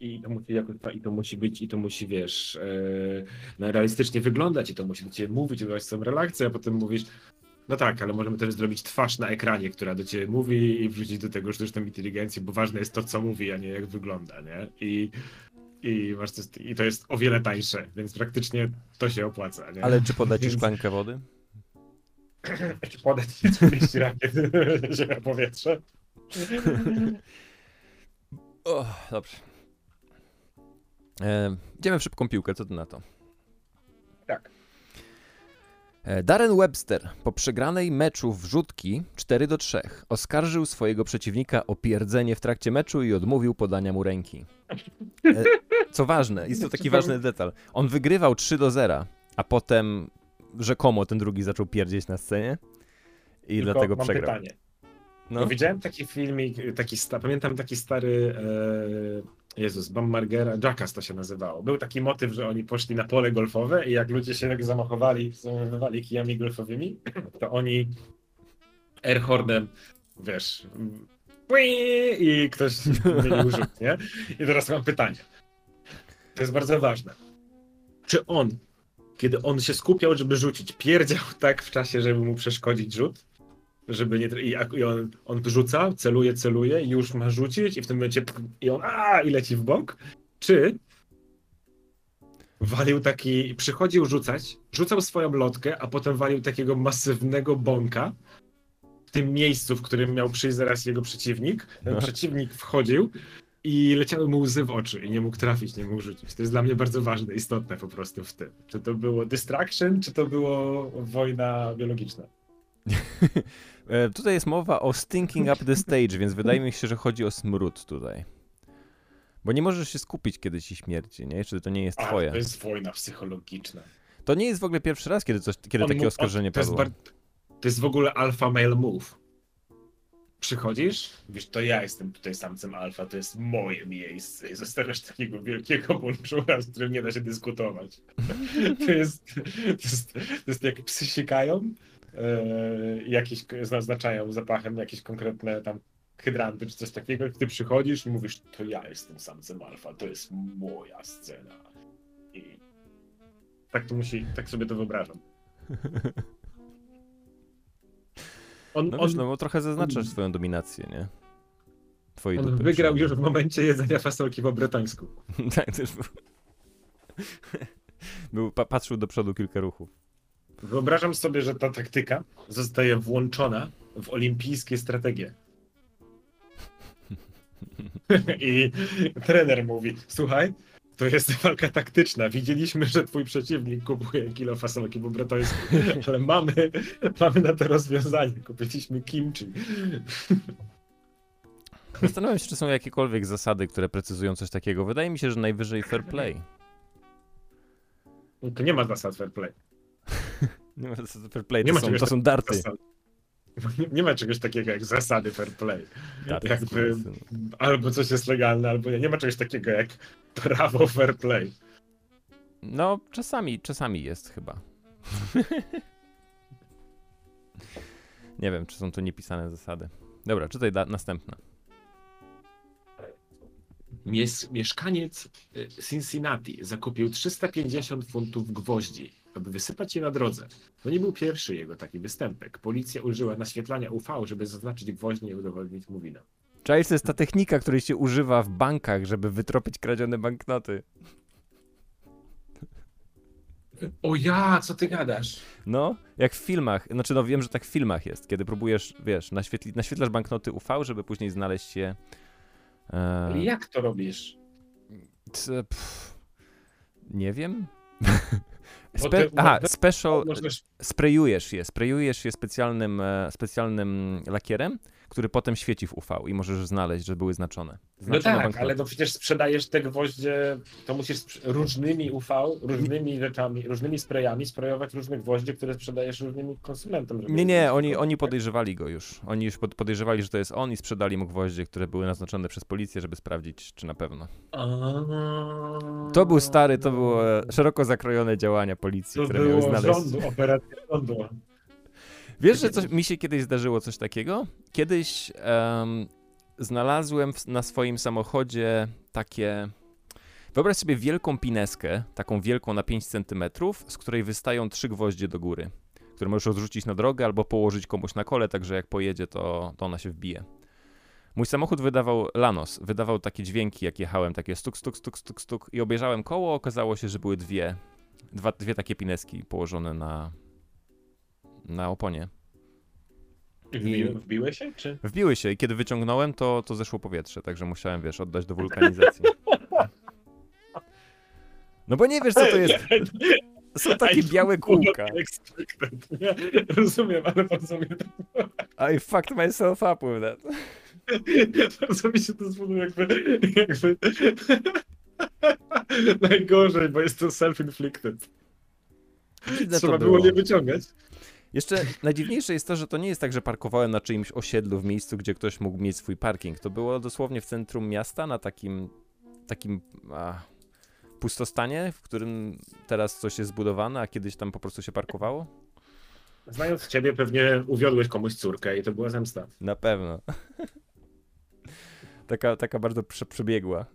i to musi jakoś, i to musi być, i to musi, wiesz, e, no, realistycznie wyglądać, i to musi do ciebie mówić, dawać są relacje, a potem mówisz, no tak, ale możemy też zrobić twarz na ekranie, która do ciebie mówi i wrzucić do tego sztuczną inteligencję, bo ważne jest to, co mówi, a nie jak wygląda, nie? I, i, masz to, I to jest o wiele tańsze, więc praktycznie to się opłaca, nie? Ale czy podać Więc- szklankę wody? Czy podać 40 rakiet ziemia powietrze? O, dobrze. E, idziemy w szybką piłkę, co ty na to? E, Darren Webster po przegranej meczu wrzutki 4 do 3 oskarżył swojego przeciwnika o pierdzenie w trakcie meczu i odmówił podania mu ręki. E, co ważne, jest to taki ważny detal. On wygrywał 3 do 0, a potem rzekomo ten drugi zaczął pierdzieć na scenie i Tylko dlatego mam przegrał. pytanie. No, Bo widziałem taki filmik, taki sta, pamiętam taki stary e, Jezus, Bammargera, Jackass to się nazywało. Był taki motyw, że oni poszli na pole golfowe i jak ludzie się tak zamachowali, zamachowali kijami golfowymi, to oni airhornem, wiesz, i ktoś zmienił rzut, nie? I teraz mam pytanie. To jest bardzo ważne. Czy on, kiedy on się skupiał, żeby rzucić, pierdział tak w czasie, żeby mu przeszkodzić rzut? Żeby nie. I, i on, on rzuca, celuje, celuje, i już ma rzucić, i w tym momencie i on a i leci w bok. Czy walił taki. Przychodził rzucać, rzucał swoją lotkę, a potem walił takiego masywnego bąka w tym miejscu, w którym miał przyjść zaraz jego przeciwnik. Ten No. przeciwnik wchodził. I leciały mu łzy w oczy i nie mógł trafić, nie mógł rzucić. To jest dla mnie bardzo ważne, istotne po prostu w tym. Czy to było distraction, czy to było wojna biologiczna? E, Tutaj jest mowa o stinking up the stage, więc wydaje mi się, że chodzi o smród tutaj. Bo nie możesz się skupić, kiedy ci śmierci, nie? Czy to nie jest A, twoje. to jest wojna psychologiczna. To nie jest w ogóle pierwszy raz, kiedy, coś, kiedy On takie mu- oskarżenie to jest, padło. to jest w ogóle alpha male move. Przychodzisz, mówisz, to ja jestem tutaj samcem alfa, to jest moje miejsce i zostawiasz takiego wielkiego bonczura, z którym nie da się dyskutować. To jest, to jest, to jest jak psy sikają, e, jakieś zaznaczają zapachem jakieś konkretne tam hydranty czy coś takiego, ty przychodzisz i mówisz, to ja jestem samcem alfa, to jest moja scena. I tak to musi, tak sobie to wyobrażam. On, No on, wiesz, no bo trochę zaznaczasz swoją dominację, nie? Twojej on dupy wygrał już w momencie jedzenia fasolki po bretońsku. tak, też był. był pa patrzył do przodu kilka ruchów. Wyobrażam sobie, że ta taktyka zostaje włączona w olimpijskie strategie. I trener mówi, słuchaj, to jest walka taktyczna. Widzieliśmy, że twój przeciwnik kupuje kilo fasolki bretońsku, ale mamy, mamy na to rozwiązanie. Kupiliśmy kimchi. Zastanawiam się, czy są jakiekolwiek zasady, które precyzują coś takiego. Wydaje mi się, że najwyżej fair play. To nie ma zasad fair play. Nie ma zasady fair play, Nie to, ma są, czegoś to są darty. Nie- Nie ma czegoś takiego jak zasady fair play. darty jakby-. Albo coś jest legalne, albo nie. Nie ma czegoś takiego jak prawo fair play. No, czasami, czasami jest chyba. Nie wiem, czy są tu niepisane zasady. Dobra, czytaj da- następna. Mies mieszkaniec y, Cincinnati zakupił 350 funtów gwoździ, aby wysypać je na drodze. To nie był pierwszy jego taki występek. Policja użyła naświetlania UV, żeby zaznaczyć gwoździe i udowodnić mu winę. Cześć, to jest ta technika, której się używa w bankach, żeby wytropić kradzione banknoty. O ja, co ty gadasz? No, jak w filmach, znaczy no wiem, że tak w filmach jest, kiedy próbujesz, wiesz, naświetli, naświetlasz banknoty UV, żeby później znaleźć je... E, Ale jak to robisz? c- pff, nie wiem. Spe- aha, special, sprayujesz je, sprayujesz je specjalnym, e, specjalnym lakierem, który potem świeci w UV i możesz znaleźć, że były znaczone. No Znaczone tak, banknoty. ale to przecież sprzedajesz te gwoździe, to musisz różnymi UV, różnymi rzeczami, różnymi sprayami sprayować różne gwoździe, które sprzedajesz różnym konsumentom. Nie, nie, oni, oni podejrzewali go już. Oni już pod- podejrzewali, że to jest on i sprzedali mu gwoździe, które były naznaczone przez policję, żeby sprawdzić, czy na pewno. To był stary, to było e, szeroko zakrojone działania policji, To które miały znaleźć. rządu, operacja rządu. Wiesz, że coś, mi się kiedyś zdarzyło coś takiego? Kiedyś em, znalazłem w, na swoim samochodzie takie. Wyobraź sobie wielką pineskę, taką wielką na 5 cm, z której wystają trzy gwoździe do góry, które możesz odrzucić na drogę albo położyć komuś na kole, tak że jak pojedzie, to, to ona się wbije. Mój samochód wydawał Lanos, wydawał takie dźwięki, jak jechałem, takie stuk, stuk, stuk, stuk, stuk i obejrzałem koło, okazało się, że były dwie, dwa, dwie takie pineski położone na, na oponie. Wbi- Wbiłeś się, czy? Wbiły się i kiedy wyciągnąłem, to, to zeszło powietrze, także musiałem, wiesz, oddać do wulkanizacji. No bo nie wiesz, co to jest. Są takie białe kółka. Rozumiem, ale bardzo mnie to, I fucked myself up with that. bardzo mi się to spodobał, jakby, jakby najgorzej, bo jest to self-inflicted. Trzeba było. nie wyciągać. Jeszcze najdziwniejsze jest to, że to nie jest tak, że parkowałem na czyimś osiedlu w miejscu, gdzie ktoś mógł mieć swój parking. To było dosłownie w centrum miasta, na takim takim a, pustostanie, w którym teraz coś jest zbudowane, a kiedyś tam po prostu się parkowało. Znając ciebie, pewnie uwiodłeś komuś córkę i to była zemsta. Na pewno. taka, taka bardzo prze, przebiegła.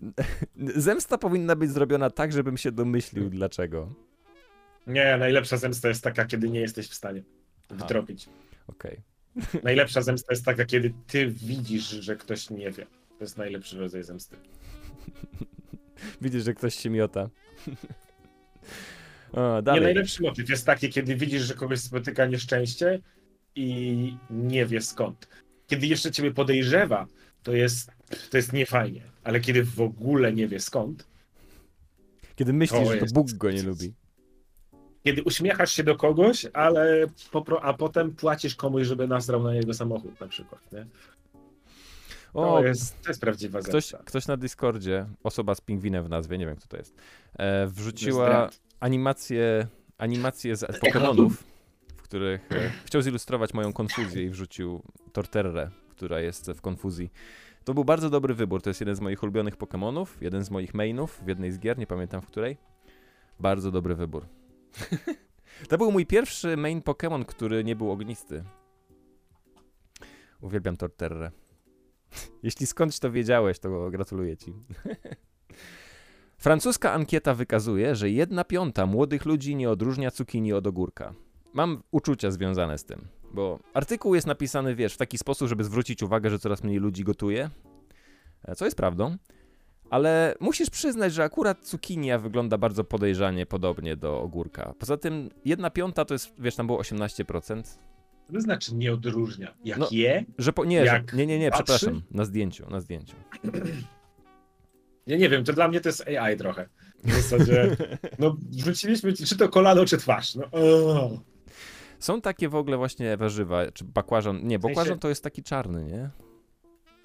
Zemsta powinna być zrobiona tak, żebym się domyślił dlaczego. Nie, najlepsza zemsta jest taka, kiedy nie jesteś w stanie wytropić. Okej. Najlepsza zemsta jest taka, kiedy ty widzisz, że ktoś nie wie. To jest najlepszy rodzaj zemsty. Widzisz, że ktoś się miota. o, Nie, dalej. najlepszy motyw jest taki, kiedy widzisz, że kogoś spotyka nieszczęście i nie wie skąd. Kiedy jeszcze ciebie podejrzewa, to jest, to jest niefajnie. Ale kiedy w ogóle nie wie skąd, Kiedy myślisz, To że to Bóg go nie lubi. Kiedy uśmiechasz się do kogoś, ale popro, a potem płacisz komuś, żeby nasrał na jego samochód na przykład, nie? To, O, jest, to jest prawdziwa ktoś, zemsta. ktoś na Discordzie, osoba z pingwinem w nazwie, nie wiem kto to jest, e, wrzuciła animację, animację z Pokémonów, w których e, chciał zilustrować moją konfuzję i wrzucił Torterrę, która jest w konfuzji. To był bardzo dobry wybór, to jest jeden z moich ulubionych Pokémonów, jeden z moich mainów w jednej z gier, nie pamiętam w której. Bardzo dobry wybór. to był mój pierwszy main Pokémon, który nie był ognisty. Uwielbiam Torterrę. Jeśli skądś to wiedziałeś, to gratuluję ci. Francuska ankieta wykazuje, że jedna piąta młodych ludzi nie odróżnia cukinii od ogórka. Mam uczucia związane z tym, bo artykuł jest napisany, wiesz, w taki sposób, żeby zwrócić uwagę, że coraz mniej ludzi gotuje, e, co jest prawdą, ale musisz przyznać, że akurat cukinia wygląda bardzo podejrzanie podobnie do ogórka. Poza tym jedna piąta to jest, wiesz, tam było 18%. Co to znaczy nie odróżnia? Jak No, je? Że po, nie, Jak że, nie, nie, nie, patrzy? przepraszam, na zdjęciu, na zdjęciu. Ja nie wiem, to dla mnie to jest AI trochę. W zasadzie, no wrzuciliśmy ci, czy to kolano, czy twarz. No. Są takie w ogóle właśnie warzywa, czy bakłażan, nie, bakłażan sensie- to jest taki czarny, nie?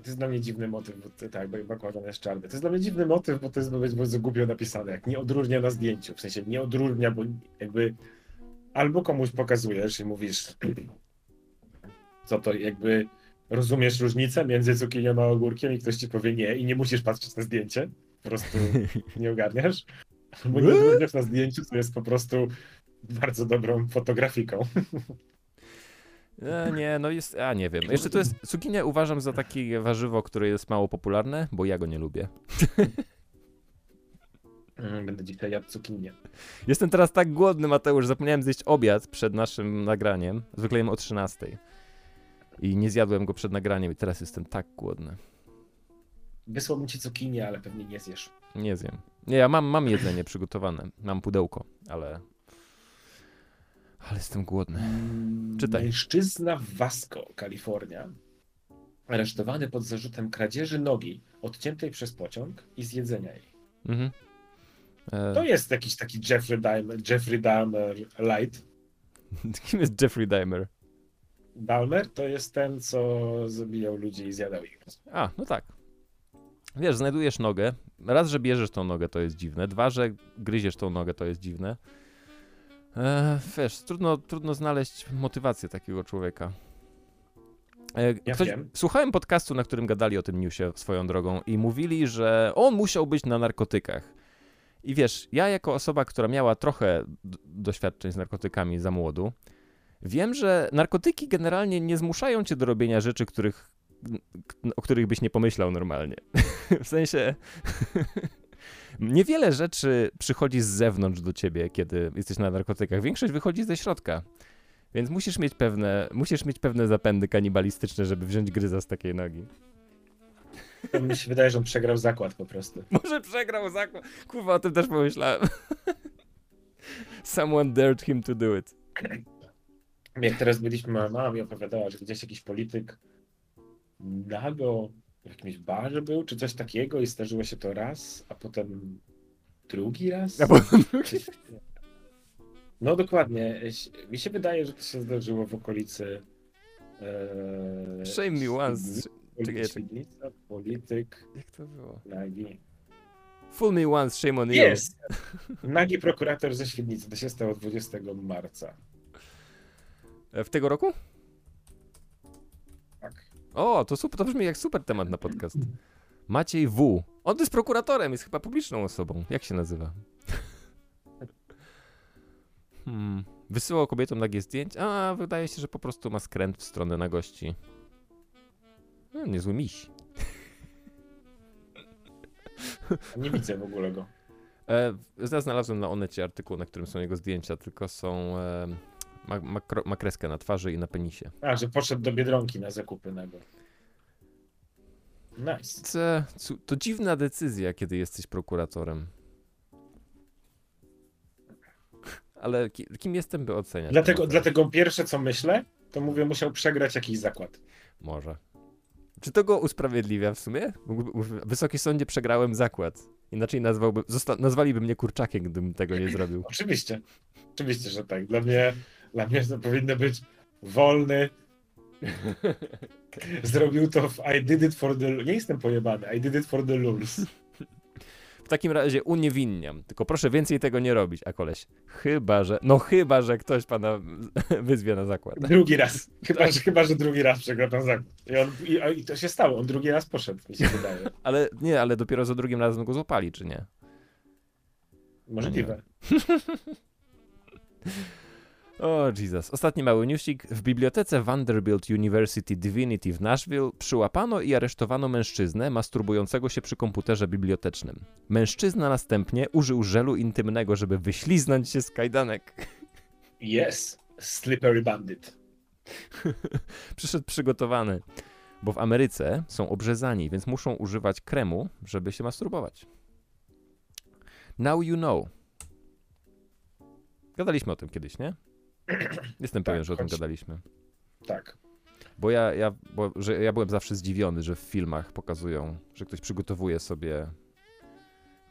To jest dla mnie dziwny motyw, bo to, tak, bo bakłażan jest czarny. To jest dla mnie dziwny motyw, bo to jest być bardzo głupio napisane, jak nie odróżnia na zdjęciu. W sensie nie odróżnia, bo jakby albo komuś pokazujesz i mówisz, co to jakby rozumiesz różnicę między cukinią a ogórkiem i ktoś ci powie nie i nie musisz patrzeć na zdjęcie, po prostu nie ogarniasz. Bo nie odróżniasz na zdjęciu, co jest po prostu bardzo dobrą fotografiką. E, nie, no jest, a nie wiem. Jeszcze to jest, cukinię uważam za takie warzywo, które jest mało popularne, bo ja go nie lubię. Mm, Będę dzisiaj jadł cukinię. Jestem teraz tak głodny, Mateusz, zapomniałem zjeść obiad przed naszym nagraniem. Zwykle jem o 13. I nie zjadłem go przed nagraniem i teraz jestem tak głodny. Wysłałbym ci cukinię, ale pewnie nie zjesz. Nie zjem. Nie, ja mam, mam jedzenie przygotowane. Mam pudełko, ale... Ale jestem głodny. Czytaj. Mężczyzna w Vasco, Kalifornia, aresztowany pod zarzutem kradzieży nogi odciętej przez pociąg i zjedzenia jej. Mhm. To E, jest jakiś taki Jeffrey Dahmer, Jeffrey Dahmer light. kim jest Jeffrey Dahmer? Dahmer to jest ten, co zabijał ludzi i zjadał ich. A, no tak. Wiesz, znajdujesz nogę. Raz, że bierzesz tą nogę, to jest dziwne. Dwa, że gryziesz tą nogę, to jest dziwne. E, wiesz, trudno, trudno znaleźć motywację takiego człowieka. E, Ja ktoś, słuchałem podcastu, na którym gadali o tym newsie swoją drogą i mówili, że on musiał być na narkotykach. I wiesz, ja jako osoba, która miała trochę doświadczeń z narkotykami za młodu, wiem, że narkotyki generalnie nie zmuszają cię do robienia rzeczy, których, o których byś nie pomyślał normalnie. w sensie niewiele rzeczy przychodzi z zewnątrz do ciebie, kiedy jesteś na narkotykach. Większość wychodzi ze środka. Więc musisz mieć pewne, musisz mieć pewne zapędy kanibalistyczne, żeby wziąć gryza z takiej nogi. To mi się wydaje, że on przegrał zakład po prostu. Może przegrał zakład. Kurwa, o tym też pomyślałem. Someone dared him to do it. Jak teraz byliśmy, mama mi opowiadała, że gdzieś jakiś polityk nago w jakimś barze był, czy coś takiego i zdarzyło się to raz, a potem drugi raz. A potem No dokładnie. Mi się wydaje, że to się zdarzyło w okolicy. E, Shame me once. Czekaj, polityk, Jak to było? nagi. Fool me once, shame on you. Jest! Nagi prokurator ze Świdnicy. To się stało 20 marca. E, W tego roku? O, to super, to brzmi jak super temat na podcast. Maciej W. On jest prokuratorem, jest chyba publiczną osobą. Jak się nazywa? Hmm. Wysyłał kobietom nagie zdjęć? A, wydaje się, że po prostu ma skręt w stronę nagości. No, niezły miś. Nie widzę w ogóle go. E, znalazłem na Onecie artykuł, na którym są jego zdjęcia, tylko są... E, ma, ma, kro- ma kreskę na twarzy i na penisie. A, że poszedł do Biedronki na zakupy nago. Nice. Ce, cu- to dziwna decyzja, kiedy jesteś prokuratorem. Ale ki, kim jestem, by oceniać? Dlatego, dlatego pierwsze co myślę, to mówię, musiał przegrać jakiś zakład. Może. Czy to go usprawiedliwia w sumie? Wysoki sądzie przegrałem zakład. Inaczej nazwałby, zosta- nazwaliby mnie kurczakiem, gdybym tego nie zrobił. Oczywiście. Oczywiście, że tak. Dla mnie, dla mnie to powinno być wolny. Zrobił to w I did it for the... Nie jestem pojebany. I did it for the lulz. W takim razie uniewinniam. Tylko proszę więcej tego nie robić. A koleś, chyba, że... No chyba, że ktoś pana wyzwie na zakład. Drugi raz. Chyba, że, chyba, że drugi raz przegrał ten zakład. I, on, i, I to się stało. On drugi raz poszedł, mi się wydaje. Ale nie, ale dopiero za drugim razem go złapali, czy nie? Możliwe. O, Jesus. Ostatni mały newsik. W bibliotece Vanderbilt University Divinity w Nashville przyłapano i aresztowano mężczyznę masturbującego się przy komputerze bibliotecznym. Mężczyzna następnie użył żelu intymnego, żeby wyśliznąć się z kajdanek. Yes. Slippery bandit. Przyszedł przygotowany, bo w Ameryce są obrzezani, więc muszą używać kremu, żeby się masturbować. Now you know. Gadaliśmy o tym kiedyś, nie? Jestem pewien, że o tym gadaliśmy. Tak. Bo ja, ja, bo, że ja byłem zawsze zdziwiony, że w filmach pokazują, że ktoś przygotowuje sobie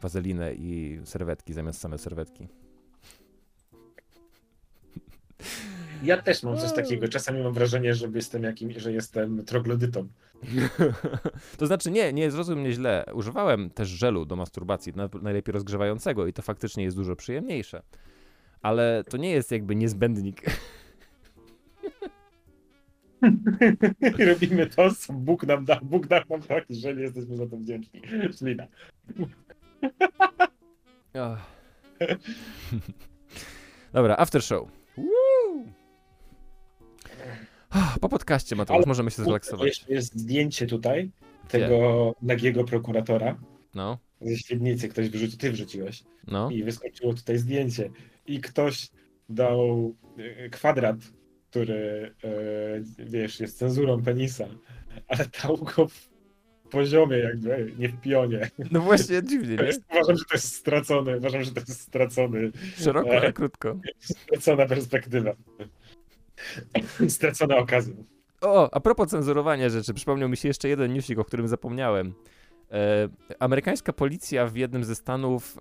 wazelinę i serwetki zamiast same serwetki. Ja też mam coś takiego. Czasami mam wrażenie, że jestem jakimś, że jestem troglodytą. to znaczy, nie, nie zrozum mnie źle. Używałem też żelu do masturbacji, na- najlepiej rozgrzewającego i to faktycznie jest dużo przyjemniejsze. Ale to nie jest jakby niezbędnik. Robimy to, co Bóg nam da. Bóg dał nam taki, że nie jesteśmy za to wdzięczni. Ślina. Dobra, after show. Woo! Po podcaście, Mateusz, Ale- możemy się zrelaksować. Jeszcze jest zdjęcie tutaj tego nagiego prokuratora No, ze Świdnicy. Ktoś wyrzucił, ty wrzuciłeś. no. I wyskoczyło tutaj zdjęcie. I ktoś dał e, kwadrat, który, e, wiesz, jest cenzurą penisa, ale dał go w poziomie jakby, nie w pionie. No właśnie, dziwnie, nie? uważam, że to jest stracone, uważam, że to jest stracony, Szeroko, ale krótko. stracona perspektywa. Stracona okazja. O, a propos cenzurowania rzeczy, przypomniał mi się jeszcze jeden newsik, o którym zapomniałem. E, amerykańska policja w jednym ze stanów.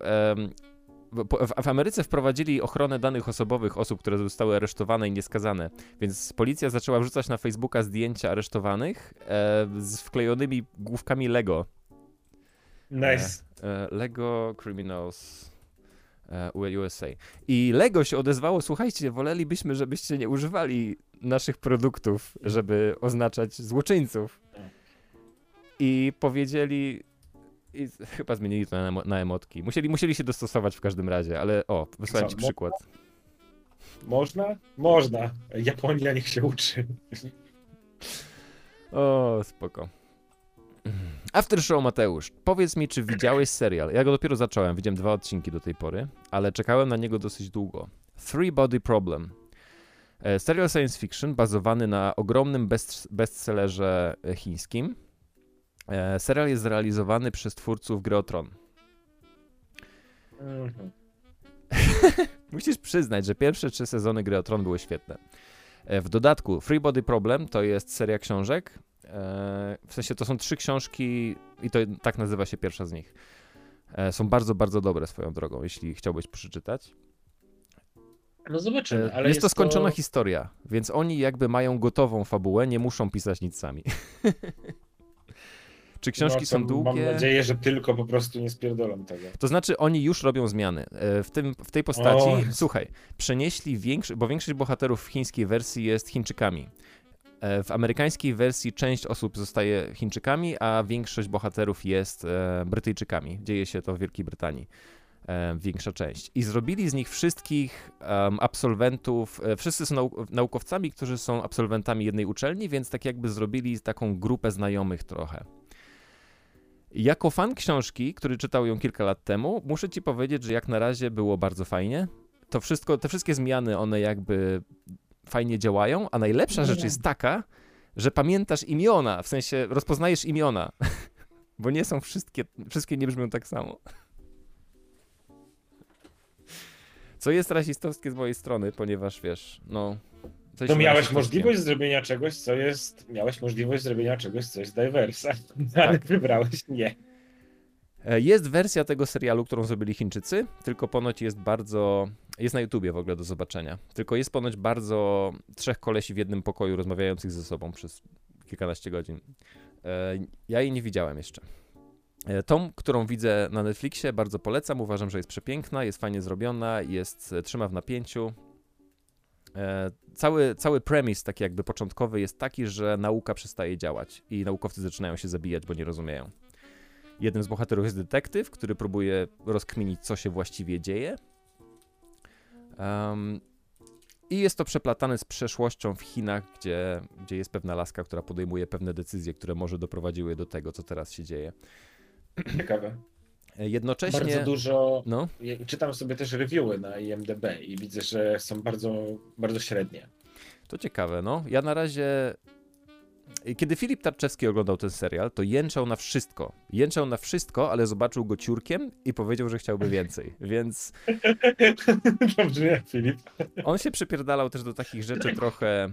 w, w Ameryce wprowadzili ochronę danych osobowych osób, które zostały aresztowane i nieskazane. Więc policja zaczęła wrzucać na Facebooka zdjęcia aresztowanych e, z wklejonymi główkami Lego. Nice. E, Lego Criminals e, USA. I Lego się odezwało, słuchajcie, wolelibyśmy, żebyście nie używali naszych produktów, żeby oznaczać złoczyńców. I powiedzieli, i chyba zmienili to na, na emotki. Musieli, musieli się dostosować w każdym razie, ale o, wysłałem ci przykład. Można? Można. Japonia niech się uczy. O, spoko. After Show Mateusz, powiedz mi, czy widziałeś serial? Ja go dopiero zacząłem, widziałem dwa odcinki do tej pory, ale czekałem na niego dosyć długo. Three Body Problem. E, Serial science fiction bazowany na ogromnym best bestsellerze chińskim. E, Serial jest zrealizowany przez twórców Gry o Tron. Mhm. Musisz przyznać, że pierwsze trzy sezony Gry o Tron były świetne. E, W dodatku Free Body Problem to jest seria książek. e, W sensie to są trzy książki i to tak nazywa się pierwsza z nich. E, Są bardzo, bardzo dobre swoją drogą, jeśli chciałbyś przeczytać. No zobaczymy, ale jest to skończona historia, więc oni jakby mają gotową fabułę, nie muszą pisać nic sami. Czy książki no, są długie? Mam nadzieję, że tylko po prostu nie spierdolą tego. To znaczy, oni już robią zmiany. E, W, tym, w tej postaci, O. słuchaj, przenieśli większość, bo większość bohaterów w chińskiej wersji jest Chińczykami. E, W amerykańskiej wersji część osób zostaje Chińczykami, a większość bohaterów jest e, Brytyjczykami. Dzieje się to w Wielkiej Brytanii. Większa część. I zrobili z nich wszystkich em, absolwentów, wszyscy są nau naukowcami, którzy są absolwentami jednej uczelni, więc tak jakby zrobili taką grupę znajomych trochę. Jako fan książki, który czytał ją kilka lat temu, muszę ci powiedzieć, że jak na razie było bardzo fajnie. To wszystko, te wszystkie zmiany, one jakby fajnie działają, a najlepsza rzecz jest taka, że pamiętasz imiona, w sensie rozpoznajesz imiona, bo nie są wszystkie, wszystkie nie brzmią tak samo. Co jest rasistowskie z mojej strony, ponieważ wiesz, no. Coś To miałeś możliwość zrobienia czegoś, co jest. Miałeś możliwość zrobienia czegoś, co jest diversa, ale wybrałeś nie. E, Jest wersja tego serialu, którą zrobili Chińczycy, tylko ponoć jest bardzo. Jest na YouTubie w ogóle do zobaczenia. Tylko jest ponoć bardzo trzech kolesi w jednym pokoju rozmawiających ze sobą przez kilkanaście godzin. E, Ja jej nie widziałem jeszcze. E, Tą, którą widzę na Netflixie, bardzo polecam. Uważam, że jest przepiękna, jest fajnie zrobiona, jest, trzyma w napięciu. E, Cały, cały premis, taki jakby początkowy, jest taki, że nauka przestaje działać i naukowcy zaczynają się zabijać, bo nie rozumieją. Jednym z bohaterów jest detektyw, który próbuje rozkminić, co się właściwie dzieje. Em, I jest to przeplatane z przeszłością w Chinach, gdzie, gdzie jest pewna laska, która podejmuje pewne decyzje, które może doprowadziły do tego, co teraz się dzieje. Ciekawe. E, Jednocześnie. Bardzo dużo. No, Czytam sobie też reviewy na IMDb i widzę, że są bardzo, bardzo średnie. to ciekawe, no. Ja na razie. Kiedy Filip Tarczewski oglądał ten serial, to jęczał na wszystko. Jęczał na wszystko, ale zobaczył go ciurkiem i powiedział, że chciałby więcej. Więc Dobrze, jak Filip. On się przypierdalał też do takich rzeczy trochę,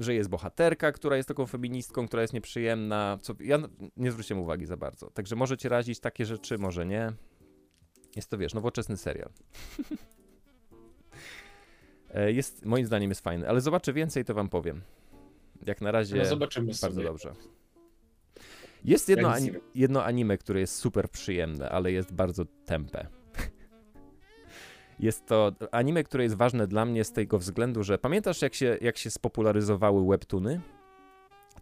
że jest bohaterka, która jest taką feministką, która jest nieprzyjemna, co ja nie zwróciłem uwagi za bardzo. Także może cię razić takie rzeczy, może nie. Jest to, wiesz, nowoczesny serial. E, jest, moim zdaniem jest fajny, ale zobaczę więcej, to wam powiem. Jak na razie No zobaczymy bardzo sobie. dobrze. Jest jedno, ani- jedno anime, które jest super przyjemne, ale jest bardzo tempe. Jest to anime, które jest ważne dla mnie z tego względu, że pamiętasz jak się, jak się spopularyzowały webtuny?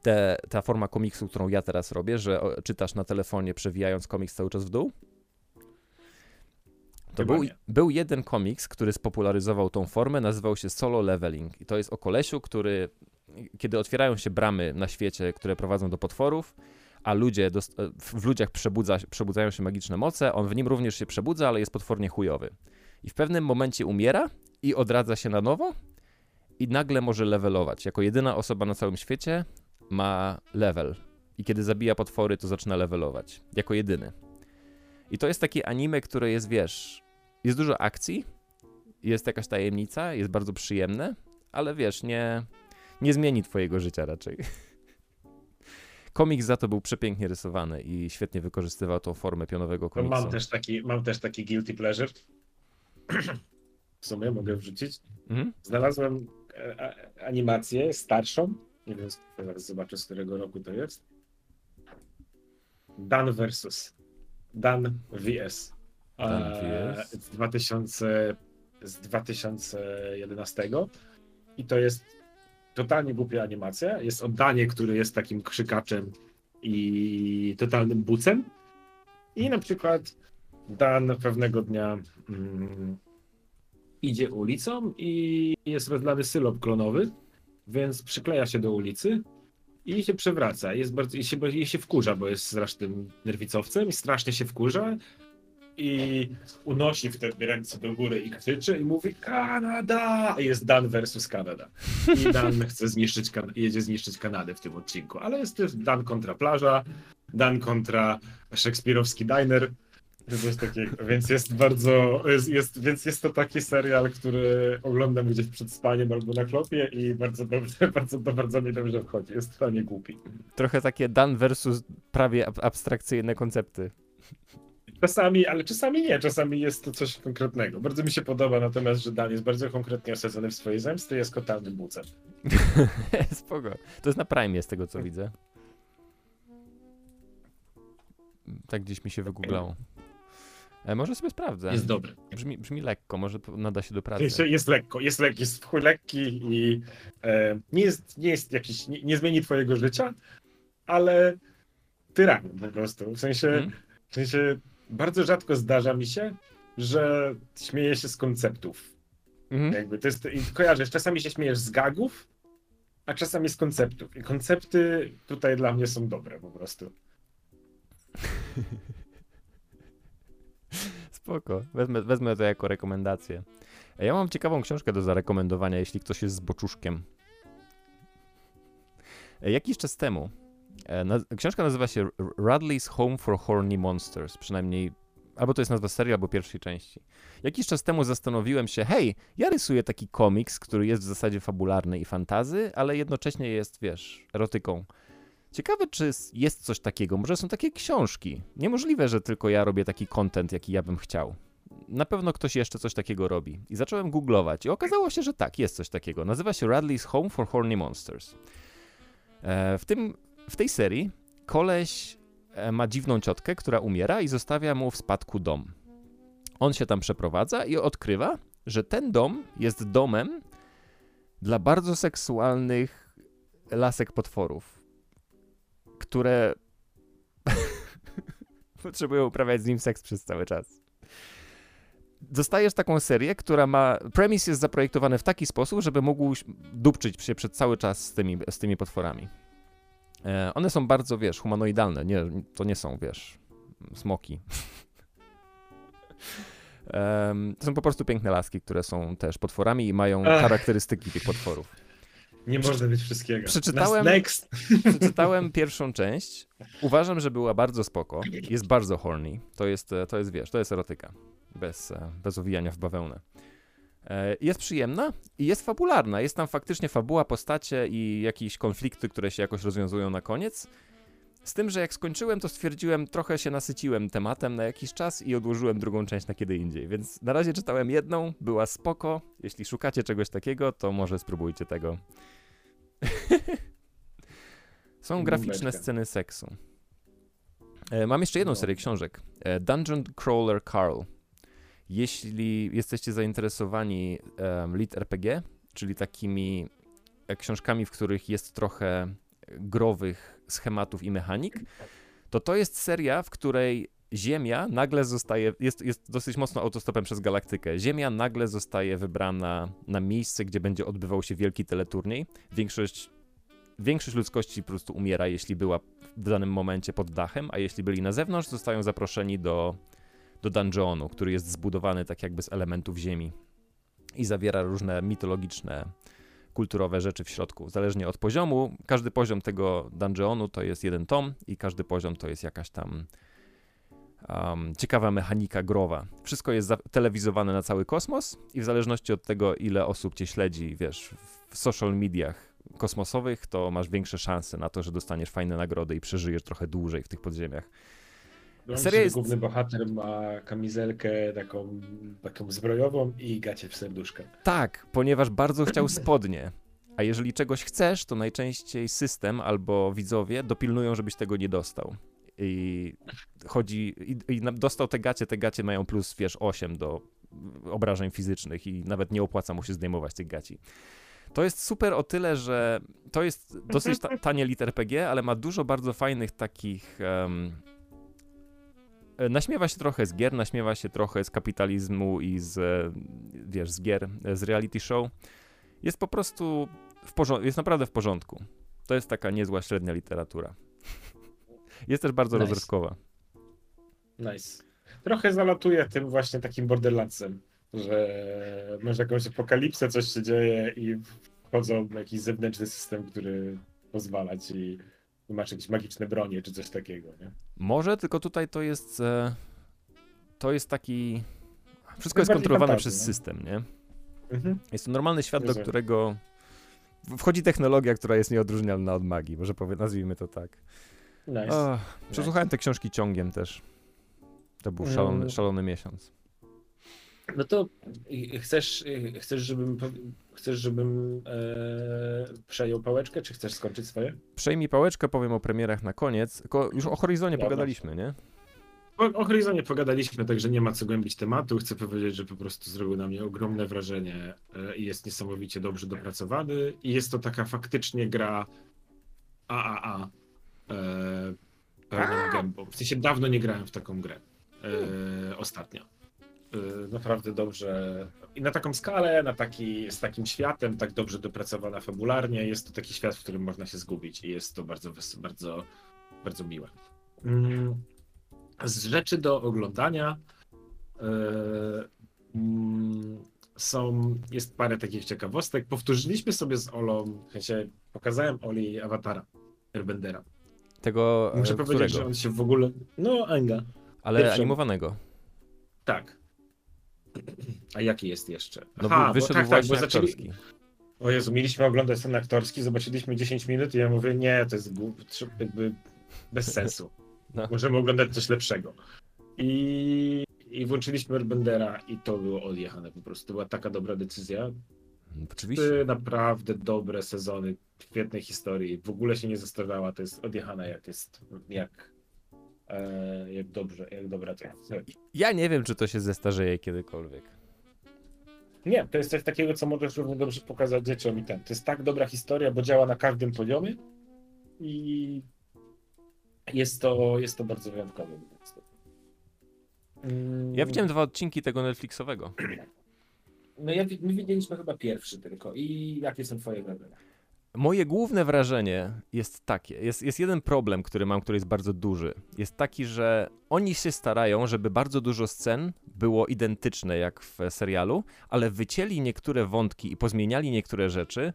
Te, ta forma komiksu, którą ja teraz robię, że czytasz na telefonie przewijając komiks cały czas w dół? To był, był jeden komiks, który spopularyzował tą formę, nazywał się Solo Leveling. I to jest o kolesiu, który, kiedy otwierają się bramy na świecie, które prowadzą do potworów, a ludzie w w ludziach przebudza, przebudzają się magiczne moce, on w nim również się przebudza, ale jest potwornie chujowy. I w pewnym momencie umiera i odradza się na nowo i nagle może levelować. Jako jedyna osoba na całym świecie ma level. i kiedy zabija potwory, to zaczyna levelować. Jako jedyny. I to jest takie anime, które jest, wiesz, jest dużo akcji, jest jakaś tajemnica, jest bardzo przyjemne, ale wiesz, nie, nie zmieni twojego życia raczej. Komiks za to był przepięknie rysowany i świetnie wykorzystywał tą formę pionowego No, komiksu. mam, też taki, mam też taki guilty pleasure. W sumie mogę wrzucić. Mhm. Znalazłem e, animację starszą. Nie wiem, zaraz zobaczę z którego roku to jest. Dan versus. Dan vs. Dan vs. Z 2000, z 2011. I to jest totalnie głupia animacja. Jest oddanie, który jest takim krzykaczem i totalnym bucem. I na przykład Dan pewnego dnia mm, idzie ulicą i jest rozlany sylop klonowy, więc przykleja się do ulicy i się przewraca. Jest bardzo, i, się, I się wkurza, bo jest strasznym nerwicowcem i strasznie się wkurza i unosi wtedy ręce do góry i krzyczy i mówi Kanada! I jest Dan versus Kanada. I Dan chce zniszczyć, kan- jedzie zniszczyć Kanadę w tym odcinku. Ale jest też Dan kontra plaża, Dan kontra szekspirowski diner. To jest takie, więc jest bardzo, jest, jest, więc jest to taki serial, który oglądam gdzieś przed spaniem albo na klopie i bardzo dobrze, bardzo, bardzo mi dobrze wchodzi. Jest totalnie głupi. Trochę takie Dan versus prawie ab- abstrakcyjne koncepty. Czasami, ale czasami nie, czasami jest to coś konkretnego. Bardzo mi się podoba natomiast, że Dan jest bardzo konkretnie osadzony w swojej zemsty, jest totalnym bucem. Spoko. To jest na Prime z tego co widzę. Tak gdzieś mi się wygooglało. E, może sobie sprawdzę. Jest dobry. Brzmi, brzmi lekko, może nada się do pracy. Jest, jest lekko, jest lekki, jest w chuj lekki i e, nie jest, nie jest jakiś, nie, nie zmieni twojego życia, ale tyranem po prostu. W sensie, Mhm. w sensie bardzo rzadko zdarza mi się, że śmieję się z konceptów. Mhm. Jakby to jest, i kojarzysz, czasami się śmiejesz z gagów, a czasami z konceptów. I koncepty tutaj dla mnie są dobre po prostu. Spoko. Wezmę, wezmę to jako rekomendację. Ja mam ciekawą książkę do zarekomendowania, jeśli ktoś jest zboczuszkiem. E, Jakiś czas temu e, książka nazywa się Radley's Home for Horny Monsters, przynajmniej albo to jest nazwa serii, albo pierwszej części. Jakiś czas temu zastanowiłem się, hej, ja rysuję taki komiks, który jest w zasadzie fabularny i fantazy, ale jednocześnie jest, wiesz, erotyką. Ciekawe, czy jest coś takiego. Może są takie książki. Niemożliwe, że tylko ja robię taki content, jaki ja bym chciał. Na pewno ktoś jeszcze coś takiego robi. I zacząłem googlować i okazało się, że tak, jest coś takiego. Nazywa się Radley's Home for Horny Monsters. E, w, tym, w tej serii koleś e, ma dziwną ciotkę, która umiera i zostawia mu w spadku dom. On się tam przeprowadza i odkrywa, że ten dom jest domem dla bardzo seksualnych lasek potworów, które potrzebują uprawiać z nim seks przez cały czas. Dostajesz taką serię, która ma. Premis jest zaprojektowany w taki sposób, żeby mógł dupczyć się przez cały czas z tymi, z tymi potworami. E, one są bardzo, wiesz, humanoidalne. Nie, to nie są, wiesz, smoki. To są po prostu piękne laski, które są też potworami i mają Ach. charakterystyki tych potworów. Nie może być wszystkiego. Przeczytałem- Next. Przeczytałem pierwszą część. Uważam, że była bardzo spoko. Jest bardzo horny. To jest, e, to jest wiesz, to jest erotyka. Bez, e, bez owijania w bawełnę. E, Jest przyjemna i jest fabularna. Jest tam faktycznie fabuła, postacie i jakieś konflikty, które się jakoś rozwiązują na koniec. Z tym, że jak skończyłem, to stwierdziłem, trochę się nasyciłem tematem na jakiś czas i odłożyłem drugą część na kiedy indziej. Więc na razie czytałem jedną, była spoko. Jeśli szukacie czegoś takiego, to może spróbujcie tego. Są graficzne sceny seksu. E, Mam jeszcze jedną No. serię książek. E, Dungeon Crawler Carl. Jeśli jesteście zainteresowani um, lit RPG, czyli takimi e, książkami, w których jest trochę growych schematów i mechanik, to to jest seria, w której Ziemia nagle zostaje, jest, jest dosyć mocno autostopem przez galaktykę. Ziemia nagle zostaje wybrana na miejsce, gdzie będzie odbywał się wielki teleturniej. Większość, większość ludzkości po prostu umiera, jeśli była w danym momencie pod dachem, a jeśli byli na zewnątrz, zostają zaproszeni do, do dungeonu, który jest zbudowany tak jakby z elementów Ziemi i zawiera różne mitologiczne kulturowe rzeczy w środku. Zależnie od poziomu, każdy poziom tego dungeonu to jest jeden tom i każdy poziom to jest jakaś tam um, ciekawa mechanika growa. Wszystko jest telewizowane na cały kosmos i w zależności od tego, ile osób cię śledzi, wiesz, w social mediach kosmosowych, to masz większe szanse na to, że dostaniesz fajne nagrody i przeżyjesz trochę dłużej w tych podziemiach. Seria jest- Główny bohater ma kamizelkę taką, taką zbrojową i gacie w serduszka. Tak, ponieważ bardzo chciał spodnie. A jeżeli czegoś chcesz, to najczęściej system albo widzowie dopilnują, żebyś tego nie dostał. I chodzi. I, i dostał te gacie, te gacie mają plus, wiesz, 8 do obrażeń fizycznych i nawet nie opłaca mu się zdejmować tych gaci. To jest super o tyle, że to jest dosyć ta, tanie lit RPG, ale ma dużo bardzo fajnych takich. e, naśmiewa się trochę z gier, naśmiewa się trochę z kapitalizmu i z, e, wiesz, z gier, e, z reality show. Jest po prostu w porządku, jest naprawdę w porządku. To jest taka niezła średnia literatura. Jest też bardzo Nice. rozrywkowa. Nice. Trochę zalatuje tym właśnie takim Borderlandsem, że masz jakąś apokalipsę, coś się dzieje i wchodzą w jakiś zewnętrzny system, który pozwala ci i masz jakieś magiczne bronie czy coś takiego, nie? Może, tylko tutaj to jest. E, to jest taki. Wszystko jest kontrolowane przez nie? system, nie? Mhm. Jest to normalny świat, do Rozumiem. którego w- wchodzi technologia, która jest nieodróżnialna od magii. Może powie, nazwijmy to tak. Nice. O, przesłuchałem te książki ciągiem też. To był szalony, Mm. szalony miesiąc. No to chcesz, chcesz żebym, chcesz, żebym e, przejął pałeczkę, czy chcesz skończyć swoje? Przejmij pałeczkę, powiem o premierach na koniec. Ko- już o Horizonie Dobra. pogadaliśmy, nie? O, o Horizonie pogadaliśmy, także nie ma co głębić tematu. Chcę powiedzieć, że po prostu zrobił na mnie ogromne wrażenie e, i jest niesamowicie dobrze dopracowany. I jest to taka faktycznie gra AAA e, pełną gębą. W sensie dawno nie grałem w taką grę. E, ostatnio. E, naprawdę dobrze. I na taką skalę, na taki, z takim światem, tak dobrze dopracowana fabularnie. Jest to taki świat, w którym można się zgubić i jest to bardzo, bardzo, bardzo miłe. Mm, z rzeczy do oglądania e, mm, są, jest parę takich ciekawostek. Powtórzyliśmy sobie z Olą, w sensie pokazałem Oli awatara Airbendera. Tego, Muszę e, powiedzieć, którego? że on się w ogóle... No, Anga. Ale pierwszego. animowanego. Tak. A jaki jest jeszcze? No Aha, bo wyszedł tak, tak, właśnie bo zaczęli... aktorski. O Jezu, mieliśmy oglądać ten aktorski, zobaczyliśmy 10 minut i ja mówię, nie, to jest jakby bez sensu. No. Możemy oglądać coś lepszego. I, I włączyliśmy Airbendera i to było odjechane po prostu. To była taka dobra decyzja. Oczywiście. Naprawdę dobre sezony, świetnej historii. W ogóle się nie zestawiała, to jest odjechane jak jest, jak, jak dobrze, jak dobra to jest. Ja nie wiem, czy to się zestarzeje kiedykolwiek. Nie, to jest coś takiego, co możesz równie dobrze pokazać dzieciom i ten. To jest tak dobra historia, bo działa na każdym poziomie i jest to, jest to bardzo wyjątkowe. Mm, Ja widziałem dwa odcinki tego Netflixowego. No ja, my widzieliśmy chyba pierwszy tylko. I jakie są twoje wrażenia? Moje główne wrażenie jest takie. Jest, jest jeden problem, który mam, który jest bardzo duży. Jest taki, że oni się starają, żeby bardzo dużo scen było identyczne jak w serialu, ale wycięli niektóre wątki i pozmieniali niektóre rzeczy,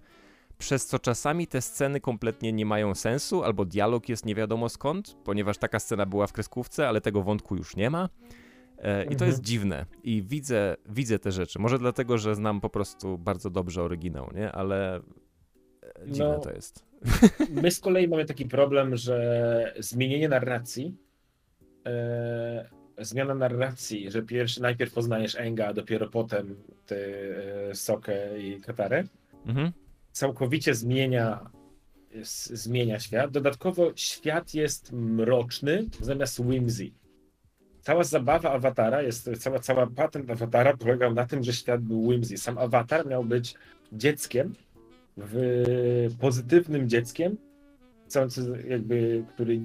przez co czasami te sceny kompletnie nie mają sensu, albo dialog jest nie wiadomo skąd, ponieważ taka scena była w kreskówce, ale tego wątku już nie ma. E, I to Mhm. jest dziwne. I widzę, widzę te rzeczy. Może dlatego, że znam po prostu bardzo dobrze oryginał, nie? Ale dziwne No, to jest. My z kolei mamy taki problem, że zmienienie narracji, e, zmiana narracji, że pierwszy, najpierw poznajesz Enga, a dopiero potem ty, e, Sokę i Katarę, Mhm. całkowicie zmienia, s- zmienia świat. Dodatkowo świat jest mroczny zamiast whimsy. Cała zabawa awatara jest, cała, cała patent awatara polegał na tym, że świat był whimsy. Sam awatar miał być dzieckiem, w, pozytywnym dzieckiem, chcący jakby, który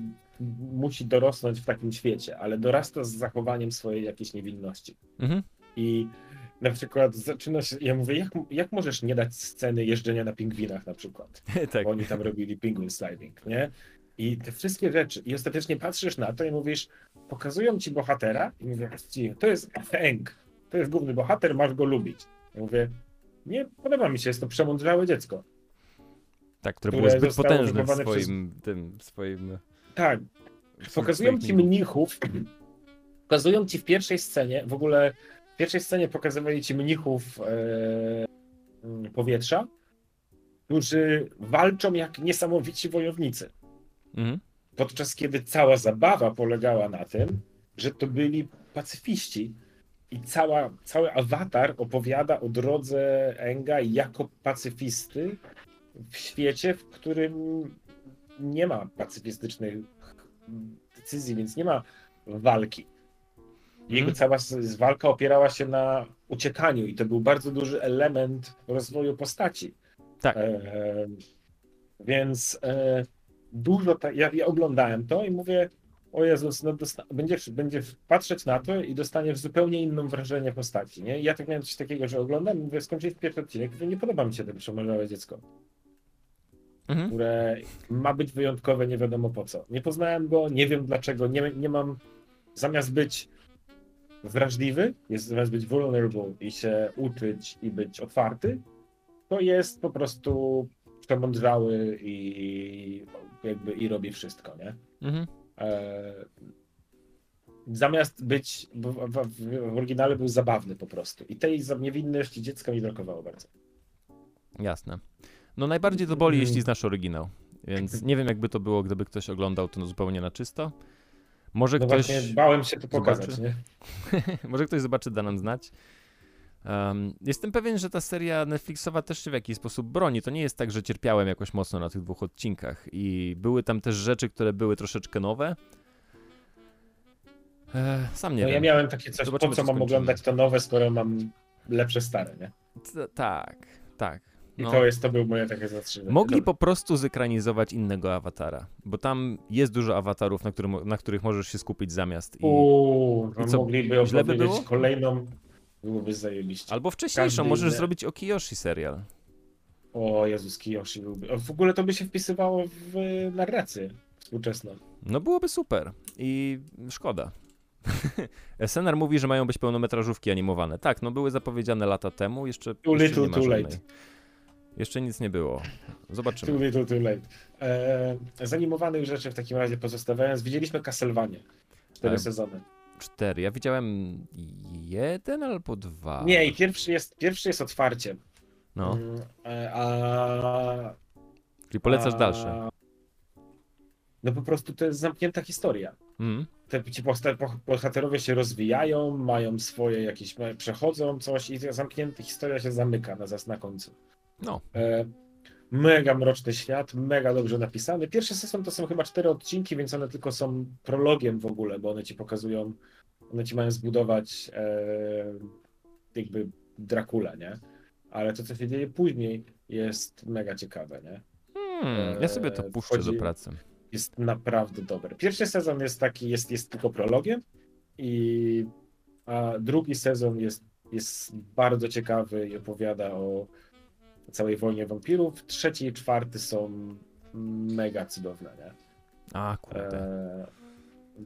musi dorosnąć w takim świecie, ale dorasta z zachowaniem swojej jakiejś niewinności. Mhm. I na przykład zaczyna się, ja mówię, jak, jak możesz nie dać sceny jeżdżenia na pingwinach na przykład? tak. Bo oni tam robili penguin sliding, nie? I te wszystkie rzeczy. I ostatecznie patrzysz na to i mówisz, pokazują ci bohatera i mówię, "Ci, to jest Eng, to jest główny bohater, masz go lubić. Ja mówię, Nie podoba mi się, jest to przemądrzałe dziecko. Tak, które które było zbyt potężne w wychowane przez- swoim, tym, swoim... Tak, pokazują ci mnichów, pokazują ci w pierwszej scenie, w ogóle w pierwszej scenie pokazywali ci mnichów e, mm, powietrza, którzy walczą jak niesamowici wojownicy. Mhm. Podczas kiedy cała zabawa polegała na tym, że to byli pacyfiści. I cała, cały awatar opowiada o drodze Enga jako pacyfisty w świecie, w którym nie ma pacyfistycznych decyzji, więc nie ma walki. Jego Mhm. cała s- s- walka opierała się na uciekaniu i to był bardzo duży element rozwoju postaci. Tak. E, więc e, dużo, ta, ja, ja oglądałem to i mówię, o Jezus, no będzie, będzie patrzeć na to i dostanie zupełnie inną wrażenie postaci. Nie? Ja tak miałem coś takiego, że oglądam i mówię, skończyć pierwszy odcinek, nie podoba mi się to przemądrzałe dziecko Mhm. które ma być wyjątkowe nie wiadomo po co. Nie poznałem go, nie wiem dlaczego, nie, nie mam, zamiast być wrażliwy, jest zamiast być vulnerable i się uczyć i być otwarty, to jest po prostu przemądrzały i jakby i robi wszystko, nie? Mhm. E, zamiast być, bo w, w, w oryginale był zabawny po prostu i tej niewinności dziecka mi brakowało bardzo. Jasne. No najbardziej to boli, jeśli znasz oryginał. Więc nie wiem, jakby to było, gdyby ktoś oglądał to zupełnie na czysto. Może No ktoś... właśnie bałem się to pokazać, zobaczy. nie? Może ktoś zobaczy, da nam znać. Um, jestem pewien, że ta seria Netflixowa też się w jakiś sposób broni. To nie jest tak, że cierpiałem jakoś mocno na tych dwóch odcinkach. I były tam też rzeczy, które były troszeczkę nowe. E, sam nie No wiem. ja miałem takie coś, Zobaczymy, po co co mam skończymy. oglądać to nowe, skoro mam lepsze stare, nie? T- tak, tak. I No. to jest, to był moje takie zastrzeżenie. Mogli Dobra. po prostu zekranizować innego awatara, bo tam jest dużo awatarów, na, którym, na których możesz się skupić zamiast. I... Uuu, I co, mogliby źle by opowiedzieć było? kolejną, byłoby zajebiście. Albo wcześniejszą, każdy możesz inny. zrobić o Kiyoshi serial. O Jezus, Kiyoshi byłby. W ogóle to by się wpisywało w narrację współczesną. No byłoby super i szkoda. SNR mówi, że mają być pełnometrażówki animowane. Tak, no były zapowiedziane lata temu, jeszcze, Too jeszcze little, nie ma too żadnej. late. Jeszcze nic nie było. Too Zobaczymy. little, too late. E, z animowanych rzeczy w takim razie pozostawiając, widzieliśmy Castlevania. Cztery Ale- sezony. Cztery. Ja widziałem jeden albo dwa. Nie, i pierwszy jest, pierwszy jest otwarcie. No, Mm, e, A czyli polecasz A- dalsze. No po prostu to jest zamknięta historia. Mhm. Te ci bohaterowie się rozwijają, mają swoje jakieś, przechodzą coś i ta zamknięta historia się zamyka na, na końcu. No. E, mega mroczny świat, mega dobrze napisany. Pierwszy sezon to są chyba cztery odcinki, więc one tylko są prologiem w ogóle, bo one ci pokazują, one ci mają zbudować e, jakby Dracula, nie? Ale to, co się dzieje później, jest mega ciekawe, nie? Hmm, ja sobie to puszczę do wchodzi- pracy. jest naprawdę dobry. Pierwszy sezon jest taki, jest, jest tylko prologiem i a drugi sezon jest, jest bardzo ciekawy i opowiada o całej wojnie wampirów. Trzeci i czwarty są mega cudowne, nie? A, kurde. E,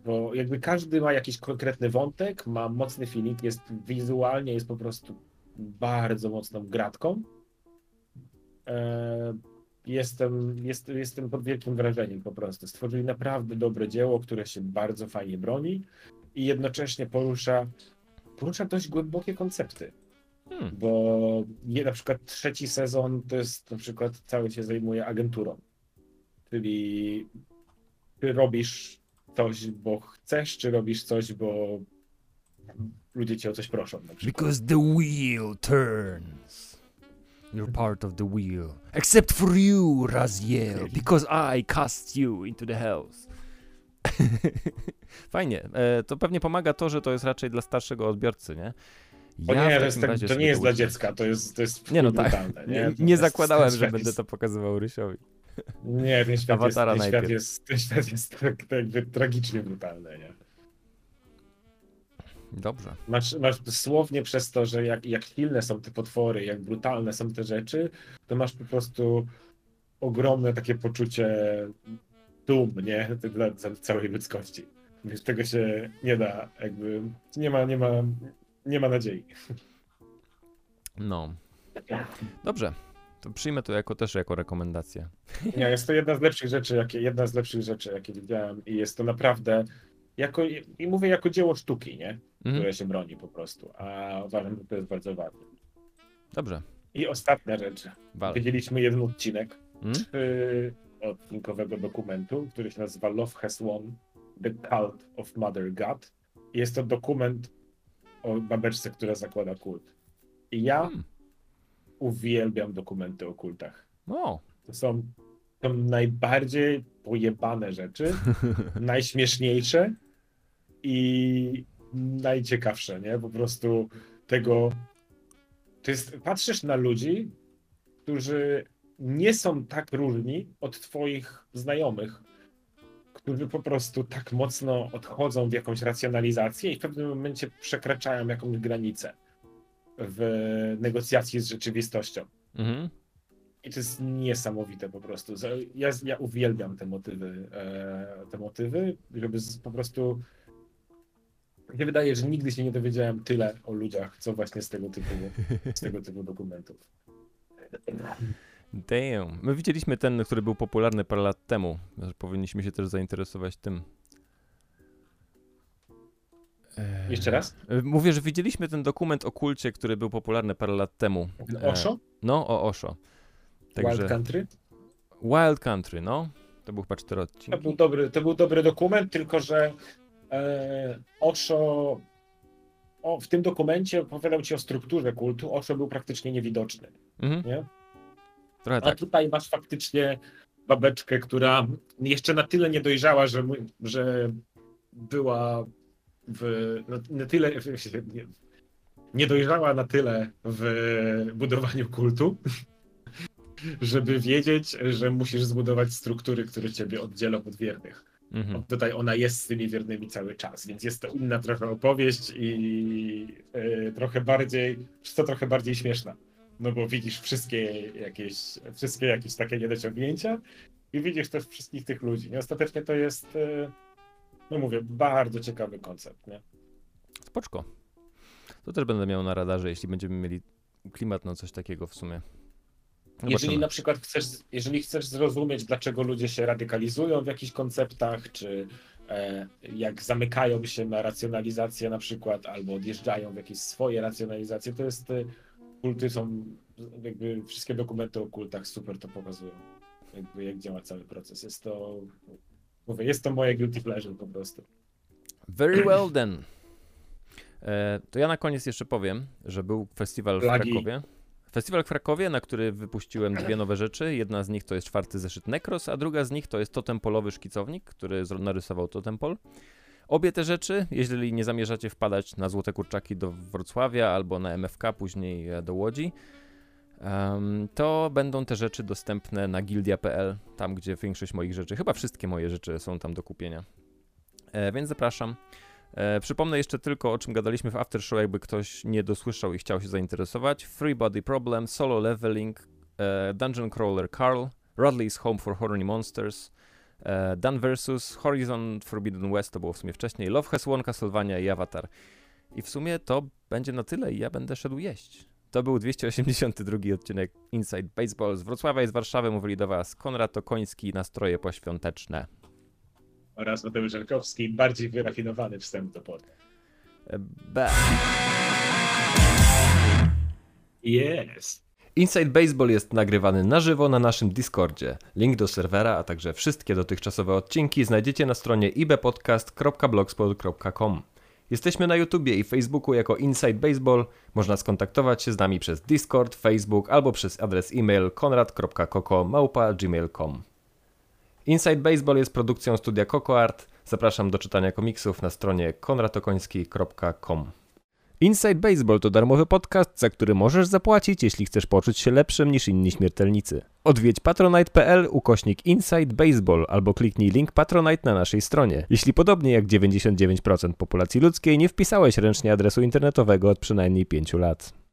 bo jakby każdy ma jakiś konkretny wątek, ma mocny feeling, jest wizualnie, jest po prostu bardzo mocną gratką. E, jestem, jest, jestem pod wielkim wrażeniem po prostu. Stworzyli naprawdę dobre dzieło, które się bardzo fajnie broni i jednocześnie porusza, porusza dość głębokie koncepty. Hmm. Bo nie, na przykład trzeci sezon to jest na przykład cały się zajmuje agenturą. Czyli czy robisz coś, bo chcesz, czy robisz coś, bo ludzie cię o coś proszą. Because the wheel turns. You're part of the wheel. Except for you, Raziel, because I cast you into the hells. Fajnie. E, to pewnie pomaga to, że to jest raczej dla starszego odbiorcy, nie? Bo Ja nie, to, jest tak, to nie jest dla dziecka, to jest, to jest Nie no tak. brutalne, Nie, nie jest- zakładałem, że będę to pokazywał Rysiowi. Nie, ten świat, jest, ten świat jest, ten świat jest tak, tak jakby tragicznie brutalny, nie? Dobrze. Masz, masz dosłownie przez to, że jak, jak silne są te potwory, jak brutalne są te rzeczy, to masz po prostu ogromne takie poczucie dum, nie? Dla całej ludzkości. Więc tego się nie da, jakby nie ma, nie ma, nie ma nadziei. No. Dobrze. To przyjmę to jako też jako rekomendację. Nie, jest to jedna z lepszych rzeczy, jakie, jedna z lepszych rzeczy, jakie widziałem i jest to naprawdę, jako, i mówię jako dzieło sztuki, nie? Mhm. Które się broni po prostu, a uważam, że to jest bardzo ważne. Dobrze. I ostatnia rzecz. Wal. Widzieliśmy jeden odcinek Mm? odcinkowego dokumentu, który się nazywa Love Has Won, The Cult of Mother God. Jest to dokument o babeczce, która zakłada kult. I ja Mm. uwielbiam dokumenty o kultach. O, To są, są najbardziej pojebane rzeczy, najśmieszniejsze i najciekawsze, nie? Po prostu tego. To jest, patrzysz na ludzi, którzy nie są tak różni od twoich znajomych, którzy po prostu tak mocno odchodzą w jakąś racjonalizację i w pewnym momencie przekraczają jakąś granicę w negocjacji z rzeczywistością. mhm. I to jest niesamowite po prostu. Ja, ja uwielbiam te motywy, e, te motywy, żeby po prostu. Mi się wydaje, że nigdy się nie dowiedziałem tyle o ludziach, co właśnie z tego typu, z tego typu dokumentów. Damn. My widzieliśmy ten, który był popularny parę lat temu. Powinniśmy się też zainteresować tym. Eee, Jeszcze raz? e, Mówię, że widzieliśmy ten dokument o kulcie, który był popularny parę lat temu. E, Osho? No, o Osho. Wild Także Country? Wild Country, no. To był chyba cztery To odcinki. był dobry, to był dobry dokument, tylko że e, Osho o, w tym dokumencie opowiadał ci o strukturze kultu. Osho był praktycznie niewidoczny. Mhm. Nie? Trochę A tak. tutaj masz faktycznie babeczkę, która jeszcze na tyle nie dojrzała, że, że była w, na, na tyle, nie, nie dojrzała na tyle w budowaniu kultu, żeby wiedzieć, że musisz zbudować struktury, które ciebie oddzielą od wiernych. Mhm. Tutaj ona jest z tymi wiernymi cały czas, więc jest to inna trochę opowieść i e, trochę bardziej, to trochę bardziej śmieszna. No bo widzisz wszystkie jakieś, wszystkie jakieś takie niedociągnięcia i widzisz też wszystkich tych ludzi. I ostatecznie to jest, e, no mówię, bardzo ciekawy koncept. Nie? Spoczko. To też będę miał na radarze, jeśli będziemy mieli klimat na coś takiego w sumie. Jeżeli Zobaczymy. na przykład chcesz, jeżeli chcesz zrozumieć, dlaczego ludzie się radykalizują w jakichś konceptach, czy e, jak zamykają się na racjonalizację na przykład, albo odjeżdżają w jakieś swoje racjonalizacje, to jest, e, kulty są, jakby wszystkie dokumenty o kultach super to pokazują, jakby jak działa cały proces. Jest to, mówię, jest to moje guilty pleasure po prostu. Very well then. E, to ja na koniec jeszcze powiem, że był festiwal w Plagi. Krakowie. Festiwal w Krakowie, na który wypuściłem dwie nowe rzeczy. Jedna z nich to jest czwarty zeszyt Necros, a druga z nich to jest totem polowy szkicownik, który narysował totem pol. Obie te rzeczy, jeżeli nie zamierzacie wpadać na Złote Kurczaki do Wrocławia albo na MFK, później e, do Łodzi, to będą te rzeczy dostępne na gildia.pl, tam gdzie większość moich rzeczy, chyba wszystkie moje rzeczy są tam do kupienia. E, więc zapraszam. E, przypomnę jeszcze tylko, o czym gadaliśmy w After Show, jakby ktoś nie dosłyszał i chciał się zainteresować. Free Body Problem, Solo Leveling, Dungeon Crawler Carl, Rodley's Home for Horny Monsters, Dan vs. Horizon Forbidden West, to było w sumie wcześniej, Love Has Won, Castlevania i Avatar. I w sumie to będzie na tyle i ja będę szedł jeść. To był 282 odcinek Inside Baseball z Wrocławia i z Warszawy. Mówili do Was Konrad Okoński, nastroje poświąteczne. Oraz Mateusz Żelkowski, bardziej wyrafinowany wstęp do podcastu. E, Be. Inside Baseball jest nagrywany na żywo na naszym Discordzie. Link do serwera, a także wszystkie dotychczasowe odcinki znajdziecie na stronie ibpodcast.blogspot.com. Jesteśmy na YouTubie i Facebooku jako Inside Baseball. Można skontaktować się z nami przez Discord, Facebook albo przez adres e-mail konrad.koko.gmail.com Inside Baseball jest produkcją studia CocoArt. Zapraszam do czytania komiksów na stronie konradokoński.com. Inside Baseball to darmowy podcast, za który możesz zapłacić, jeśli chcesz poczuć się lepszym niż inni śmiertelnicy. Odwiedź patronite.pl ukośnik Inside Baseball albo kliknij link Patronite na naszej stronie. Jeśli podobnie jak 99% populacji ludzkiej nie wpisałeś ręcznie adresu internetowego od przynajmniej 5 lat.